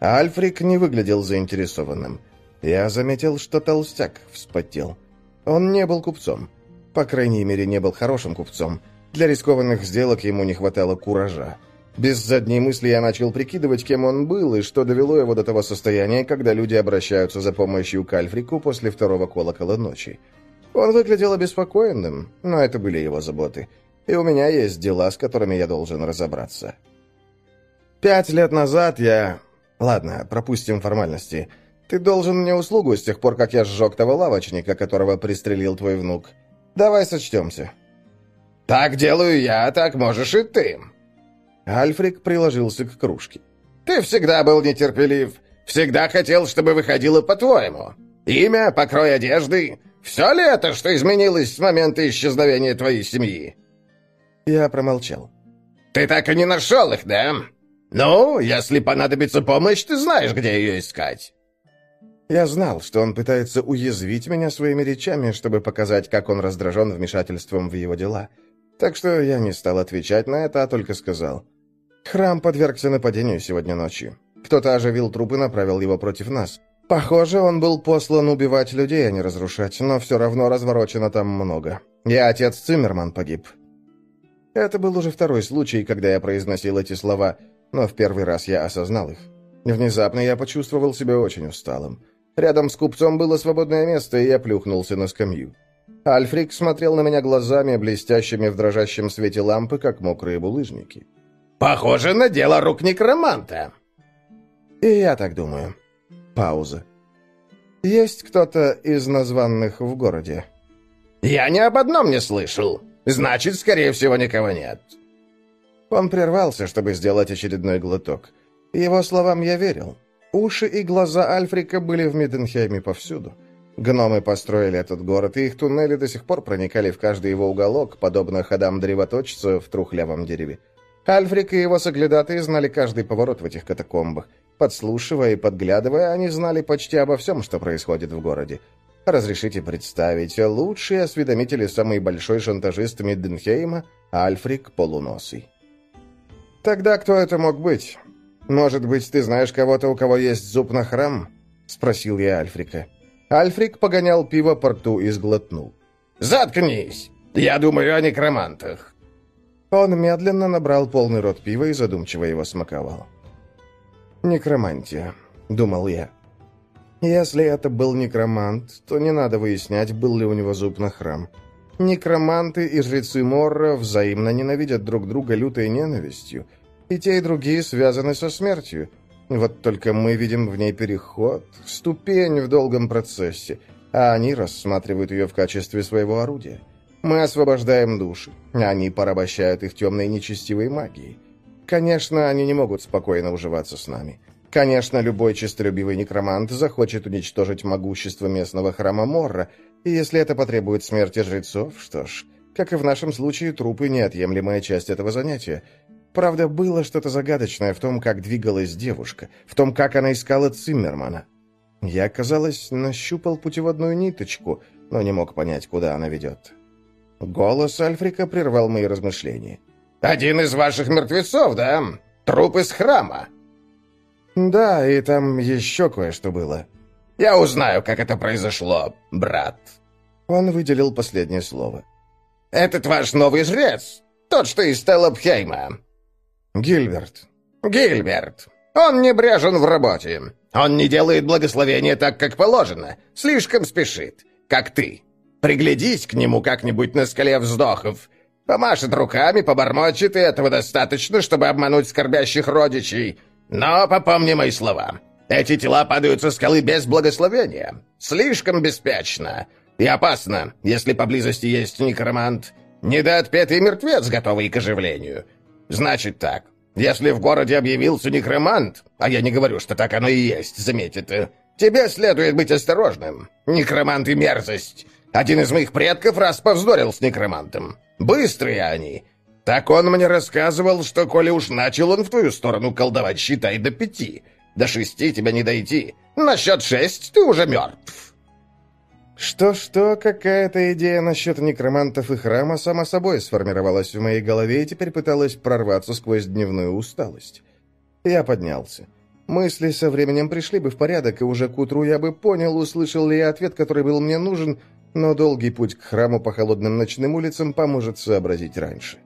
S1: Альфрик не выглядел заинтересованным. Я заметил, что толстяк вспотел. Он не был купцом. По крайней мере, не был хорошим купцом. Для рискованных сделок ему не хватало куража. Без задней мысли я начал прикидывать, кем он был, и что довело его до того состояния, когда люди обращаются за помощью к Альфрику после второго колокола ночи. Он выглядел обеспокоенным, но это были его заботы и у меня есть дела, с которыми я должен разобраться. Пять лет назад я... Ладно, пропустим формальности. Ты должен мне услугу с тех пор, как я сжег того лавочника, которого пристрелил твой внук. Давай сочтемся».
S2: «Так делаю я, так можешь и ты».
S1: Альфрик приложился к кружке.
S2: «Ты всегда был нетерпелив. Всегда хотел, чтобы выходило по-твоему. Имя, покрой одежды. Все ли это, что изменилось с момента исчезновения твоей семьи?»
S1: Я промолчал.
S2: «Ты так и не нашел их, да? Ну, если понадобится помощь, ты знаешь, где ее искать».
S1: Я знал, что он пытается уязвить меня своими речами, чтобы показать, как он раздражен вмешательством в его дела. Так что я не стал отвечать на это, а только сказал. Храм подвергся нападению сегодня ночью. Кто-то оживил труп и направил его против нас. Похоже, он был послан убивать людей, а не разрушать, но все равно разворочено там много. Я отец Циммерман погиб. Это был уже второй случай, когда я произносил эти слова, но в первый раз я осознал их. Внезапно я почувствовал себя очень усталым. Рядом с купцом было свободное место, и я плюхнулся на скамью. Альфрик смотрел на меня глазами, блестящими в дрожащем свете лампы, как мокрые булыжники.
S2: «Похоже на дело рук некроманта!»
S1: «И я так думаю». Пауза. «Есть кто-то из названных в городе?»
S2: «Я ни об одном не слышал. Значит, скорее всего, никого нет».
S1: Он прервался, чтобы сделать очередной глоток. Его словам я верил. Уши и глаза Альфрика были в Миденхейме повсюду. Гномы построили этот город, и их туннели до сих пор проникали в каждый его уголок, подобно ходам древоточца в трухлявом дереве. Альфрик и его соглядатые знали каждый поворот в этих катакомбах. Подслушивая и подглядывая, они знали почти обо всем, что происходит в городе. Разрешите представить, лучший осведомитель и самый большой шантажист Мидденхейма — Альфрик Полуносый. «Тогда кто это мог быть? Может быть, ты знаешь кого-то, у кого есть зуб на храм?» — спросил я Альфрика. Альфрик погонял пиво по рту и сглотнул.
S2: «Заткнись! Я думаю о некромантах!»
S1: Он медленно набрал полный рот пива и задумчиво его смаковал. «Некромантия», — думал я. Если это был некромант, то не надо выяснять, был ли у него зуб на храм. Некроманты и жрецы Морра взаимно ненавидят друг друга лютой ненавистью, и те, и другие связаны со смертью. Вот только мы видим в ней переход, ступень в долгом процессе, а они рассматривают ее в качестве своего орудия. Мы освобождаем души, они порабощают их темной нечестивой магией. Конечно, они не могут спокойно уживаться с нами. Конечно, любой честолюбивый некромант захочет уничтожить могущество местного храма Морра, и если это потребует смерти жрецов, что ж, как и в нашем случае, трупы — неотъемлемая часть этого занятия. Правда, было что-то загадочное в том, как двигалась девушка, в том, как она искала Циммермана. Я, казалось, нащупал путеводную ниточку, но не мог понять, куда она ведет. Голос Альфрика прервал мои размышления.
S2: «Один из ваших мертвецов, да? Труп из храма?»
S1: «Да, и там еще кое-что было».
S2: «Я узнаю, как это произошло, брат».
S1: Он выделил последнее слово.
S2: «Этот ваш новый жрец, тот, что из Телопхейма».
S1: «Гильберт».
S2: «Гильберт. Он не брежен в работе. Он не делает благословения так, как положено. Слишком спешит, как ты. Приглядись к нему как-нибудь на скале вздохов. Помашет руками, побормочет, и этого достаточно, чтобы обмануть скорбящих родичей. Но попомни мои слова. Эти тела падают со скалы без благословения. Слишком беспечно. И опасно, если поблизости есть некромант. Недоотпетый мертвец, готовый к оживлению. Значит так, если в городе объявился некромант, а я не говорю, что так оно и есть, заметь это, тебе следует быть осторожным. Некромант и мерзость. Один из моих предков раз повздорил с некромантом. Быстрые они. Так он мне рассказывал, что коли уж начал он в твою сторону колдовать, считай до пяти. До шести тебя не дойти. На счет шесть ты уже мертв.
S1: Что-что, какая-то идея насчет некромантов и храма сама собой сформировалась в моей голове и теперь пыталась прорваться сквозь дневную усталость. Я поднялся. Мысли со временем пришли бы в порядок, и уже к утру я бы понял, услышал ли я ответ, который был мне нужен, но долгий путь к храму по холодным ночным улицам поможет сообразить раньше.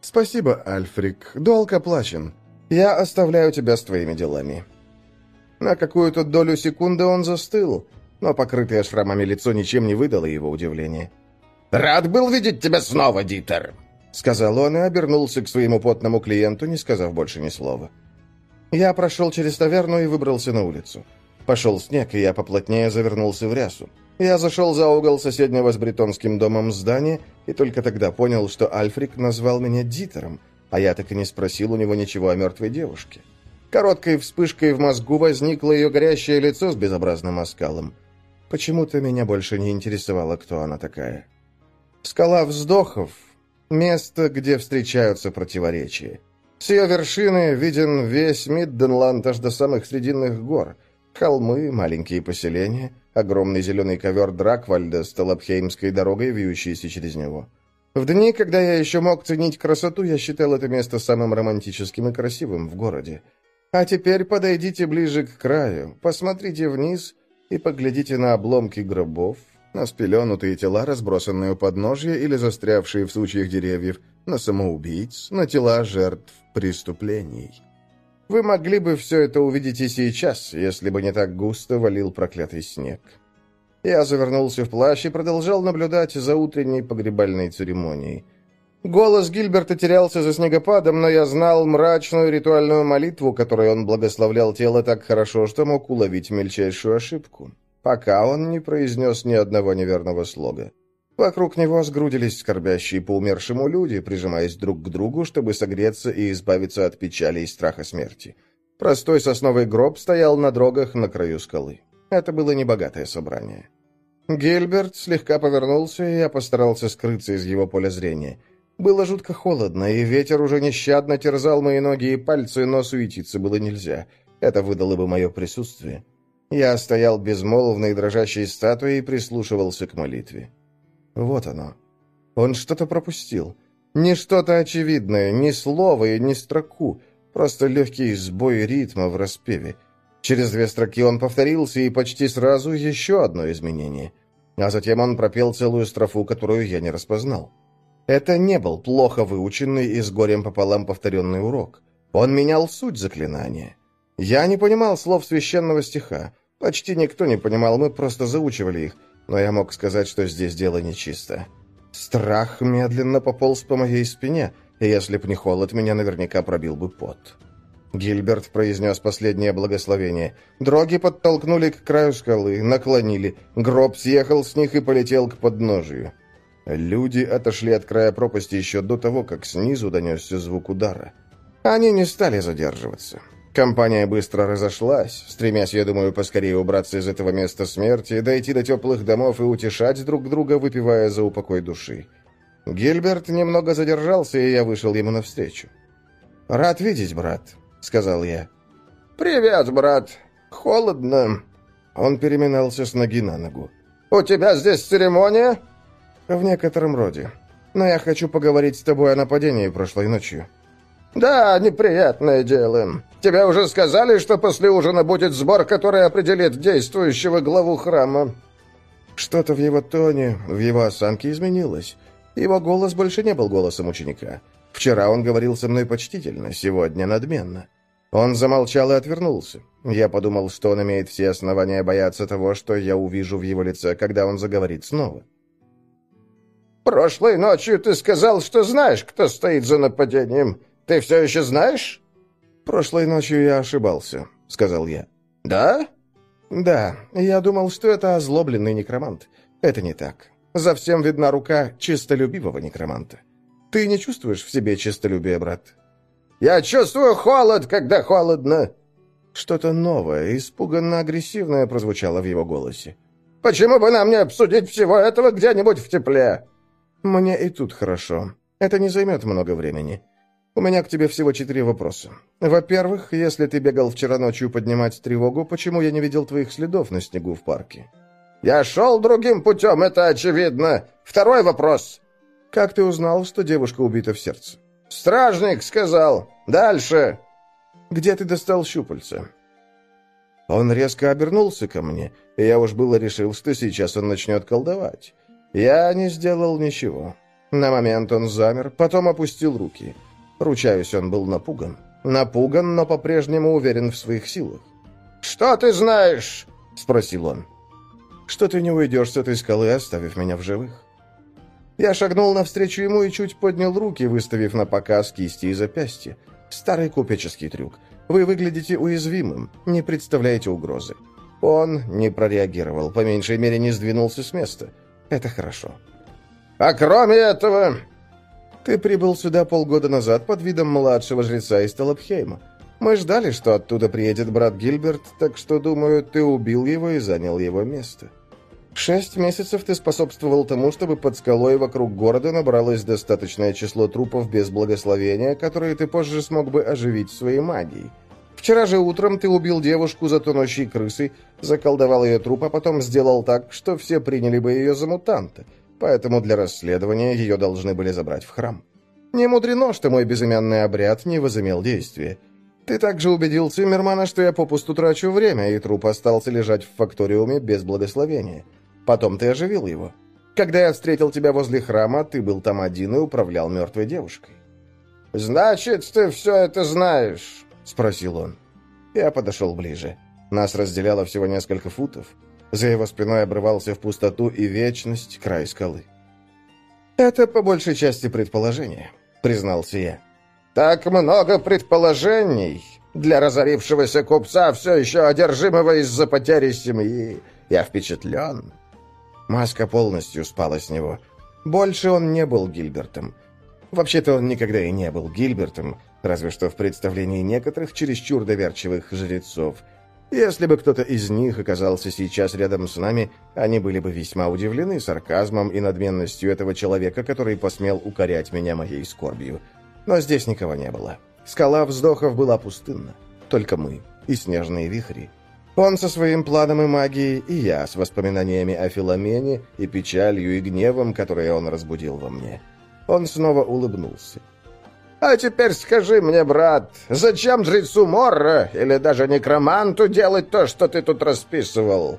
S1: «Спасибо, Альфрик. Долг оплачен. Я оставляю тебя с твоими делами». На какую-то долю секунды он застыл — но покрытое шрамами лицо ничем не выдало его удивления.
S2: «Рад был видеть тебя снова, Дитер!»
S1: — сказал он и обернулся к своему потному клиенту, не сказав больше ни слова. Я прошел через таверну и выбрался на улицу. Пошел снег, и я поплотнее завернулся в рясу. Я зашел за угол соседнего с бретонским домом здания и только тогда понял, что Альфрик назвал меня Дитером, а я так и не спросил у него ничего о мертвой девушке. Короткой вспышкой в мозгу возникло ее горящее лицо с безобразным оскалом. Почему-то меня больше не интересовало, кто она такая. Скала вздохов — место, где встречаются противоречия. С ее вершины виден весь Мидденланд аж до самых срединных гор. Холмы, маленькие поселения, огромный зеленый ковер Драквальда с Талапхеймской дорогой, вьющийся через него. В дни, когда я еще мог ценить красоту, я считал это место самым романтическим и красивым в городе. А теперь подойдите ближе к краю, посмотрите вниз и поглядите на обломки гробов, на спеленутые тела, разбросанные у подножья или застрявшие в сучьях деревьев, на самоубийц, на тела жертв преступлений. Вы могли бы все это увидеть и сейчас, если бы не так густо валил проклятый снег. Я завернулся в плащ и продолжал наблюдать за утренней погребальной церемонией. Голос Гильберта терялся за снегопадом, но я знал мрачную ритуальную молитву, которой он благословлял тело так хорошо, что мог уловить мельчайшую ошибку. Пока он не произнес ни одного неверного слога. Вокруг него сгрудились скорбящие по умершему люди, прижимаясь друг к другу, чтобы согреться и избавиться от печали и страха смерти. Простой сосновый гроб стоял на дрогах на краю скалы. Это было небогатое собрание. Гильберт слегка повернулся, и я постарался скрыться из его поля зрения — было жутко холодно, и ветер уже нещадно терзал мои ноги и пальцы, но суетиться было нельзя. Это выдало бы мое присутствие. Я стоял безмолвной дрожащей статуей и прислушивался к молитве. Вот оно. Он что-то пропустил. Не что-то очевидное, ни слова и ни строку, просто легкий сбой ритма в распеве. Через две строки он повторился, и почти сразу еще одно изменение. А затем он пропел целую строфу, которую я не распознал. Это не был плохо выученный и с горем пополам повторенный урок. Он менял суть заклинания. Я не понимал слов священного стиха. Почти никто не понимал, мы просто заучивали их. Но я мог сказать, что здесь дело нечисто. Страх медленно пополз по моей спине, и если б не холод, меня наверняка пробил бы пот. Гильберт произнес последнее благословение. Дроги подтолкнули к краю скалы, наклонили. Гроб съехал с них и полетел к подножию. Люди отошли от края пропасти еще до того, как снизу донесся звук удара. Они не стали задерживаться. Компания быстро разошлась, стремясь, я думаю, поскорее убраться из этого места смерти, дойти до теплых домов и утешать друг друга, выпивая за упокой души. Гильберт немного задержался, и я вышел ему навстречу. «Рад видеть, брат», — сказал я.
S2: «Привет, брат. Холодно».
S1: Он переминался с ноги на ногу.
S2: «У тебя здесь церемония?»
S1: «В некотором роде. Но я хочу поговорить с тобой о нападении прошлой ночью».
S2: «Да, неприятное дело. Тебе уже сказали, что после ужина будет сбор, который определит действующего главу храма?»
S1: Что-то в его тоне, в его осанке изменилось. Его голос больше не был голосом ученика. Вчера он говорил со мной почтительно, сегодня надменно. Он замолчал и отвернулся. Я подумал, что он имеет все основания бояться того, что я увижу в его лице, когда он заговорит снова.
S2: «Прошлой ночью ты сказал, что знаешь, кто стоит за нападением. Ты все еще знаешь?»
S1: «Прошлой ночью я ошибался», — сказал я.
S2: «Да?»
S1: «Да. Я думал, что это озлобленный некромант. Это не так. За всем видна рука чистолюбивого некроманта. Ты не чувствуешь в себе чистолюбие, брат?»
S2: «Я чувствую холод, когда холодно!»
S1: Что-то новое, испуганно-агрессивное прозвучало в его голосе.
S2: «Почему бы нам не обсудить всего этого где-нибудь в тепле?»
S1: «Мне и тут хорошо. Это не займет много времени. У меня к тебе всего четыре вопроса. Во-первых, если ты бегал вчера ночью поднимать тревогу, почему я не видел твоих следов на снегу в парке?»
S2: «Я шел другим путем, это очевидно. Второй вопрос».
S1: «Как ты узнал, что девушка убита в сердце?»
S2: «Стражник сказал. Дальше».
S1: «Где ты достал щупальца?» Он резко обернулся ко мне, и я уж было решил, что сейчас он начнет колдовать. Я не сделал ничего. На момент он замер, потом опустил руки. Ручаюсь, он был напуган. Напуган, но по-прежнему уверен в своих силах.
S2: «Что ты знаешь?» — спросил он
S1: что ты не уйдешь с этой скалы, оставив меня в живых. Я шагнул навстречу ему и чуть поднял руки, выставив на показ кисти и запястья. Старый купеческий трюк. Вы выглядите уязвимым, не представляете угрозы. Он не прореагировал, по меньшей мере не сдвинулся с места. Это хорошо.
S2: «А кроме этого...»
S1: «Ты прибыл сюда полгода назад под видом младшего жреца из Талабхейма. Мы ждали, что оттуда приедет брат Гильберт, так что, думаю, ты убил его и занял его место». Шесть месяцев ты способствовал тому, чтобы под скалой вокруг города набралось достаточное число трупов без благословения, которые ты позже смог бы оживить своей магией. Вчера же утром ты убил девушку за тонущей крысой, заколдовал ее труп, а потом сделал так, что все приняли бы ее за мутанта, поэтому для расследования ее должны были забрать в храм. Не мудрено, что мой безымянный обряд не возымел действия. Ты также убедил Циммермана, что я попусту трачу время, и труп остался лежать в факториуме без благословения. Потом ты оживил его. Когда я встретил тебя возле храма, ты был там один и управлял мертвой девушкой».
S2: «Значит, ты все это знаешь?» — спросил он.
S1: Я подошел ближе. Нас разделяло всего несколько футов. За его спиной обрывался в пустоту и вечность край скалы. «Это по большей части предположение», — признался я.
S2: «Так много предположений для разорившегося купца, все еще одержимого из-за потери семьи. Я впечатлен».
S1: Маска полностью спала с него. Больше он не был Гильбертом. Вообще-то он никогда и не был Гильбертом, разве что в представлении некоторых чересчур доверчивых жрецов. Если бы кто-то из них оказался сейчас рядом с нами, они были бы весьма удивлены сарказмом и надменностью этого человека, который посмел укорять меня моей скорбью. Но здесь никого не было. Скала вздохов была пустынна. Только мы и снежные вихри. Он со своим планом и магией, и я с воспоминаниями о Филомене и печалью и гневом, которые он разбудил во мне. Он снова улыбнулся.
S2: «А теперь скажи мне, брат, зачем жрецу Морра или даже некроманту делать то, что ты тут расписывал?»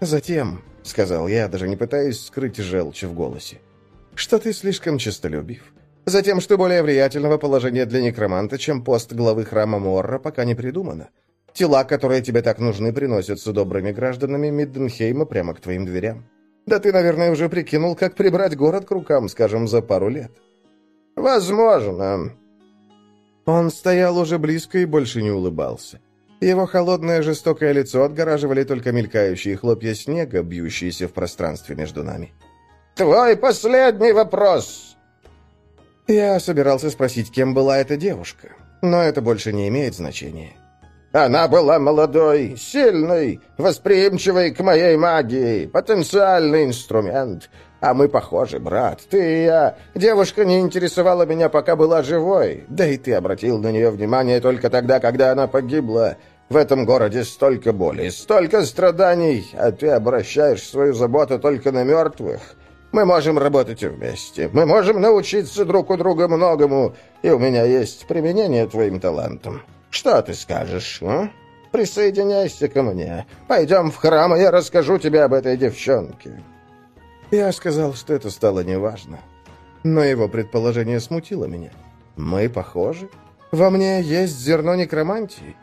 S1: «Затем», — сказал я, даже не пытаясь скрыть желчь в голосе, — «что ты слишком честолюбив. Затем, что более влиятельного положения для некроманта, чем пост главы храма Морра, пока не придумано. Тела, которые тебе так нужны, приносятся добрыми гражданами Мидденхейма прямо к твоим дверям. Да ты, наверное, уже прикинул, как прибрать город к рукам, скажем, за пару лет.
S2: Возможно.
S1: Он стоял уже близко и больше не улыбался. Его холодное жестокое лицо отгораживали только мелькающие хлопья снега, бьющиеся в пространстве между нами.
S2: «Твой последний вопрос!»
S1: Я собирался спросить, кем была эта девушка, но это больше не имеет значения.
S2: Она была молодой, сильной, восприимчивой к моей магии, потенциальный инструмент. А мы похожи, брат, ты и я. Девушка не интересовала меня, пока была живой. Да и ты обратил на нее внимание только тогда, когда она погибла. В этом городе столько боли, столько страданий, а ты обращаешь свою заботу только на мертвых. Мы можем работать вместе. Мы можем научиться друг у друга многому, и у меня есть применение твоим талантам. Что ты скажешь, а? Присоединяйся ко мне. Пойдем в храм, и я расскажу тебе об этой девчонке».
S1: Я сказал, что это стало неважно. Но его предположение смутило меня. Мы похожи. Во мне есть зерно некромантии.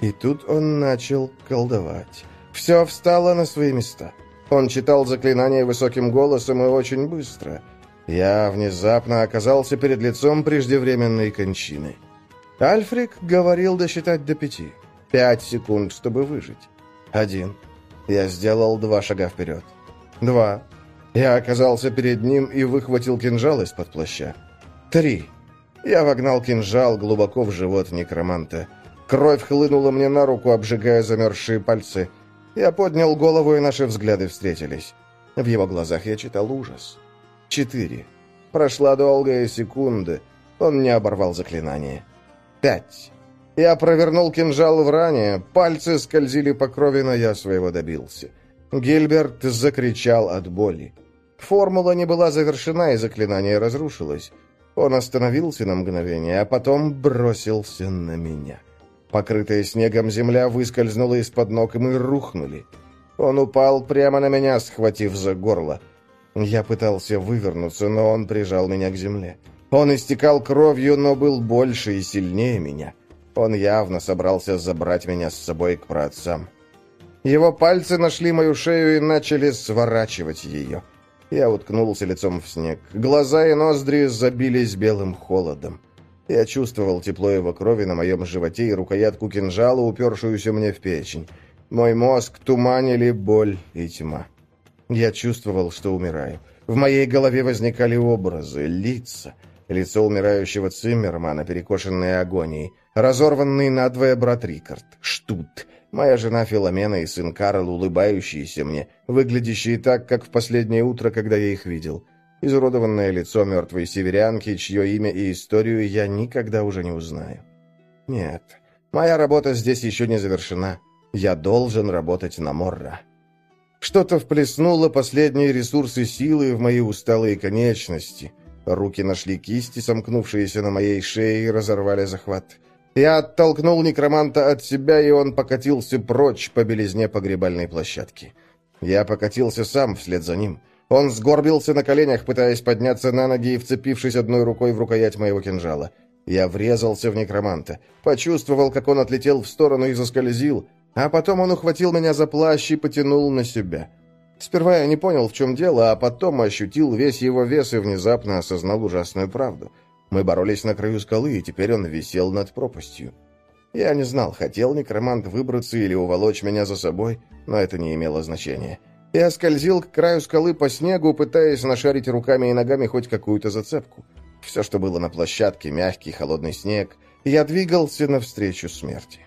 S1: И тут он начал колдовать. Все встало на свои места. Он читал заклинания высоким голосом и очень быстро. Я внезапно оказался перед лицом преждевременной кончины. Альфрик говорил досчитать до пяти. Пять секунд, чтобы выжить. Один. Я сделал два шага вперед. Два. Я оказался перед ним и выхватил кинжал из-под плаща. Три. Я вогнал кинжал глубоко в живот некроманта. Кровь хлынула мне на руку, обжигая замерзшие пальцы. Я поднял голову, и наши взгляды встретились. В его глазах я читал ужас. Четыре. Прошла долгая секунда. Он не оборвал заклинание. Пять. Я провернул кинжал в ране, пальцы скользили по крови, но я своего добился. Гильберт закричал от боли. Формула не была завершена, и заклинание разрушилось. Он остановился на мгновение, а потом бросился на меня. Покрытая снегом земля выскользнула из-под ног, и мы рухнули. Он упал прямо на меня, схватив за горло. Я пытался вывернуться, но он прижал меня к земле. Он истекал кровью, но был больше и сильнее меня. Он явно собрался забрать меня с собой к праотцам. Его пальцы нашли мою шею и начали сворачивать ее. Я уткнулся лицом в снег. Глаза и ноздри забились белым холодом. Я чувствовал тепло его крови на моем животе и рукоятку кинжала, упершуюся мне в печень. Мой мозг туманили боль и тьма. Я чувствовал, что умираю. В моей голове возникали образы, лица. Лицо умирающего Циммермана, перекошенное агонией. Разорванный надвое брат Рикард. Штут. Моя жена Филомена и сын Карл, улыбающиеся мне, выглядящие так, как в последнее утро, когда я их видел изуродованное лицо мертвой северянки, чье имя и историю я никогда уже не узнаю. Нет, моя работа здесь еще не завершена. Я должен работать на Морра. Что-то вплеснуло последние ресурсы силы в мои усталые конечности. Руки нашли кисти, сомкнувшиеся на моей шее, и разорвали захват. Я оттолкнул некроманта от себя, и он покатился прочь по белизне погребальной площадки. Я покатился сам вслед за ним — он сгорбился на коленях, пытаясь подняться на ноги и вцепившись одной рукой в рукоять моего кинжала. Я врезался в некроманта. Почувствовал, как он отлетел в сторону и заскользил, а потом он ухватил меня за плащ и потянул на себя. Сперва я не понял, в чем дело, а потом ощутил весь его вес и внезапно осознал ужасную правду. Мы боролись на краю скалы, и теперь он висел над пропастью. Я не знал, хотел некромант выбраться или уволочь меня за собой, но это не имело значения. Я скользил к краю скалы по снегу, пытаясь нашарить руками и ногами хоть какую-то зацепку. Все, что было на площадке, мягкий холодный снег. Я двигался навстречу смерти.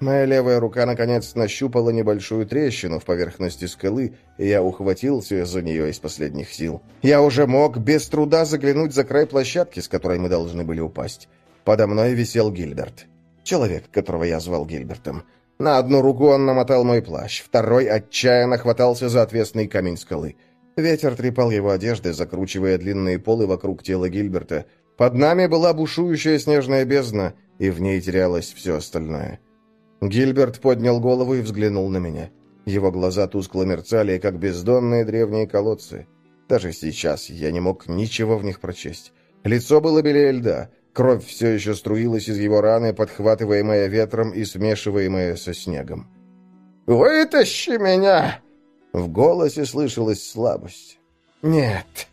S1: Моя левая рука, наконец, нащупала небольшую трещину в поверхности скалы, и я ухватился за нее из последних сил. Я уже мог без труда заглянуть за край площадки, с которой мы должны были упасть. Подо мной висел Гильберт. Человек, которого я звал Гильбертом. На одну руку он намотал мой плащ, второй отчаянно хватался за отвесный камень скалы. Ветер трепал его одежды, закручивая длинные полы вокруг тела Гильберта. Под нами была бушующая снежная бездна, и в ней терялось все остальное. Гильберт поднял голову и взглянул на меня. Его глаза тускло мерцали, как бездонные древние колодцы. Даже сейчас я не мог ничего в них прочесть. Лицо было белее льда, Кровь все еще струилась из его раны, подхватываемая ветром и смешиваемая со снегом. «Вытащи меня!» В голосе слышалась слабость. «Нет».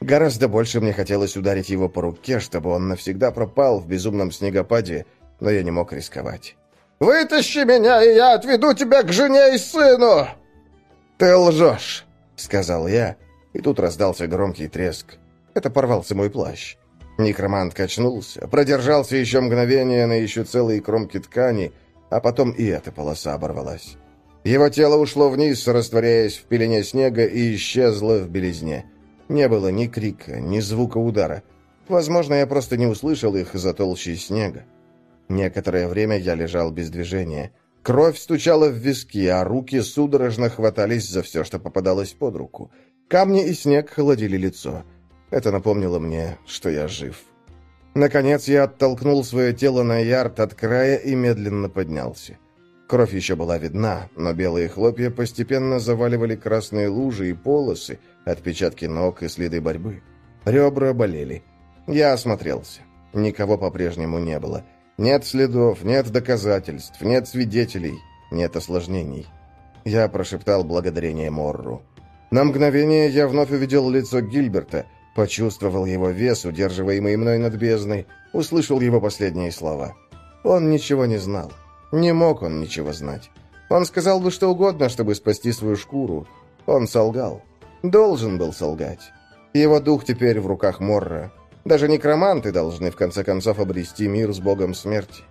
S1: Гораздо больше мне хотелось ударить его по руке, чтобы он навсегда пропал в безумном снегопаде, но я не мог рисковать. «Вытащи меня, и я отведу тебя к жене и сыну!» «Ты лжешь!» — сказал я, и тут раздался громкий треск. Это порвался мой плащ. Некромант качнулся, продержался еще мгновение на еще целые кромки ткани, а потом и эта полоса оборвалась. Его тело ушло вниз, растворяясь в пелене снега, и исчезло в белизне. Не было ни крика, ни звука удара. Возможно, я просто не услышал их за толщей снега. Некоторое время я лежал без движения. Кровь стучала в виски, а руки судорожно хватались за все, что попадалось под руку. Камни и снег холодили лицо. Это напомнило мне, что я жив. Наконец я оттолкнул свое тело на ярд от края и медленно поднялся. Кровь еще была видна, но белые хлопья постепенно заваливали красные лужи и полосы, отпечатки ног и следы борьбы. Ребра болели. Я осмотрелся. Никого по-прежнему не было. Нет следов, нет доказательств, нет свидетелей, нет осложнений. Я прошептал благодарение Морру. На мгновение я вновь увидел лицо Гильберта, почувствовал его вес, удерживаемый мной над бездной, услышал его последние слова. Он ничего не знал. Не мог он ничего знать. Он сказал бы что угодно, чтобы спасти свою шкуру. Он солгал. Должен был солгать. Его дух теперь в руках Морра. Даже некроманты должны в конце концов обрести мир с богом смерти.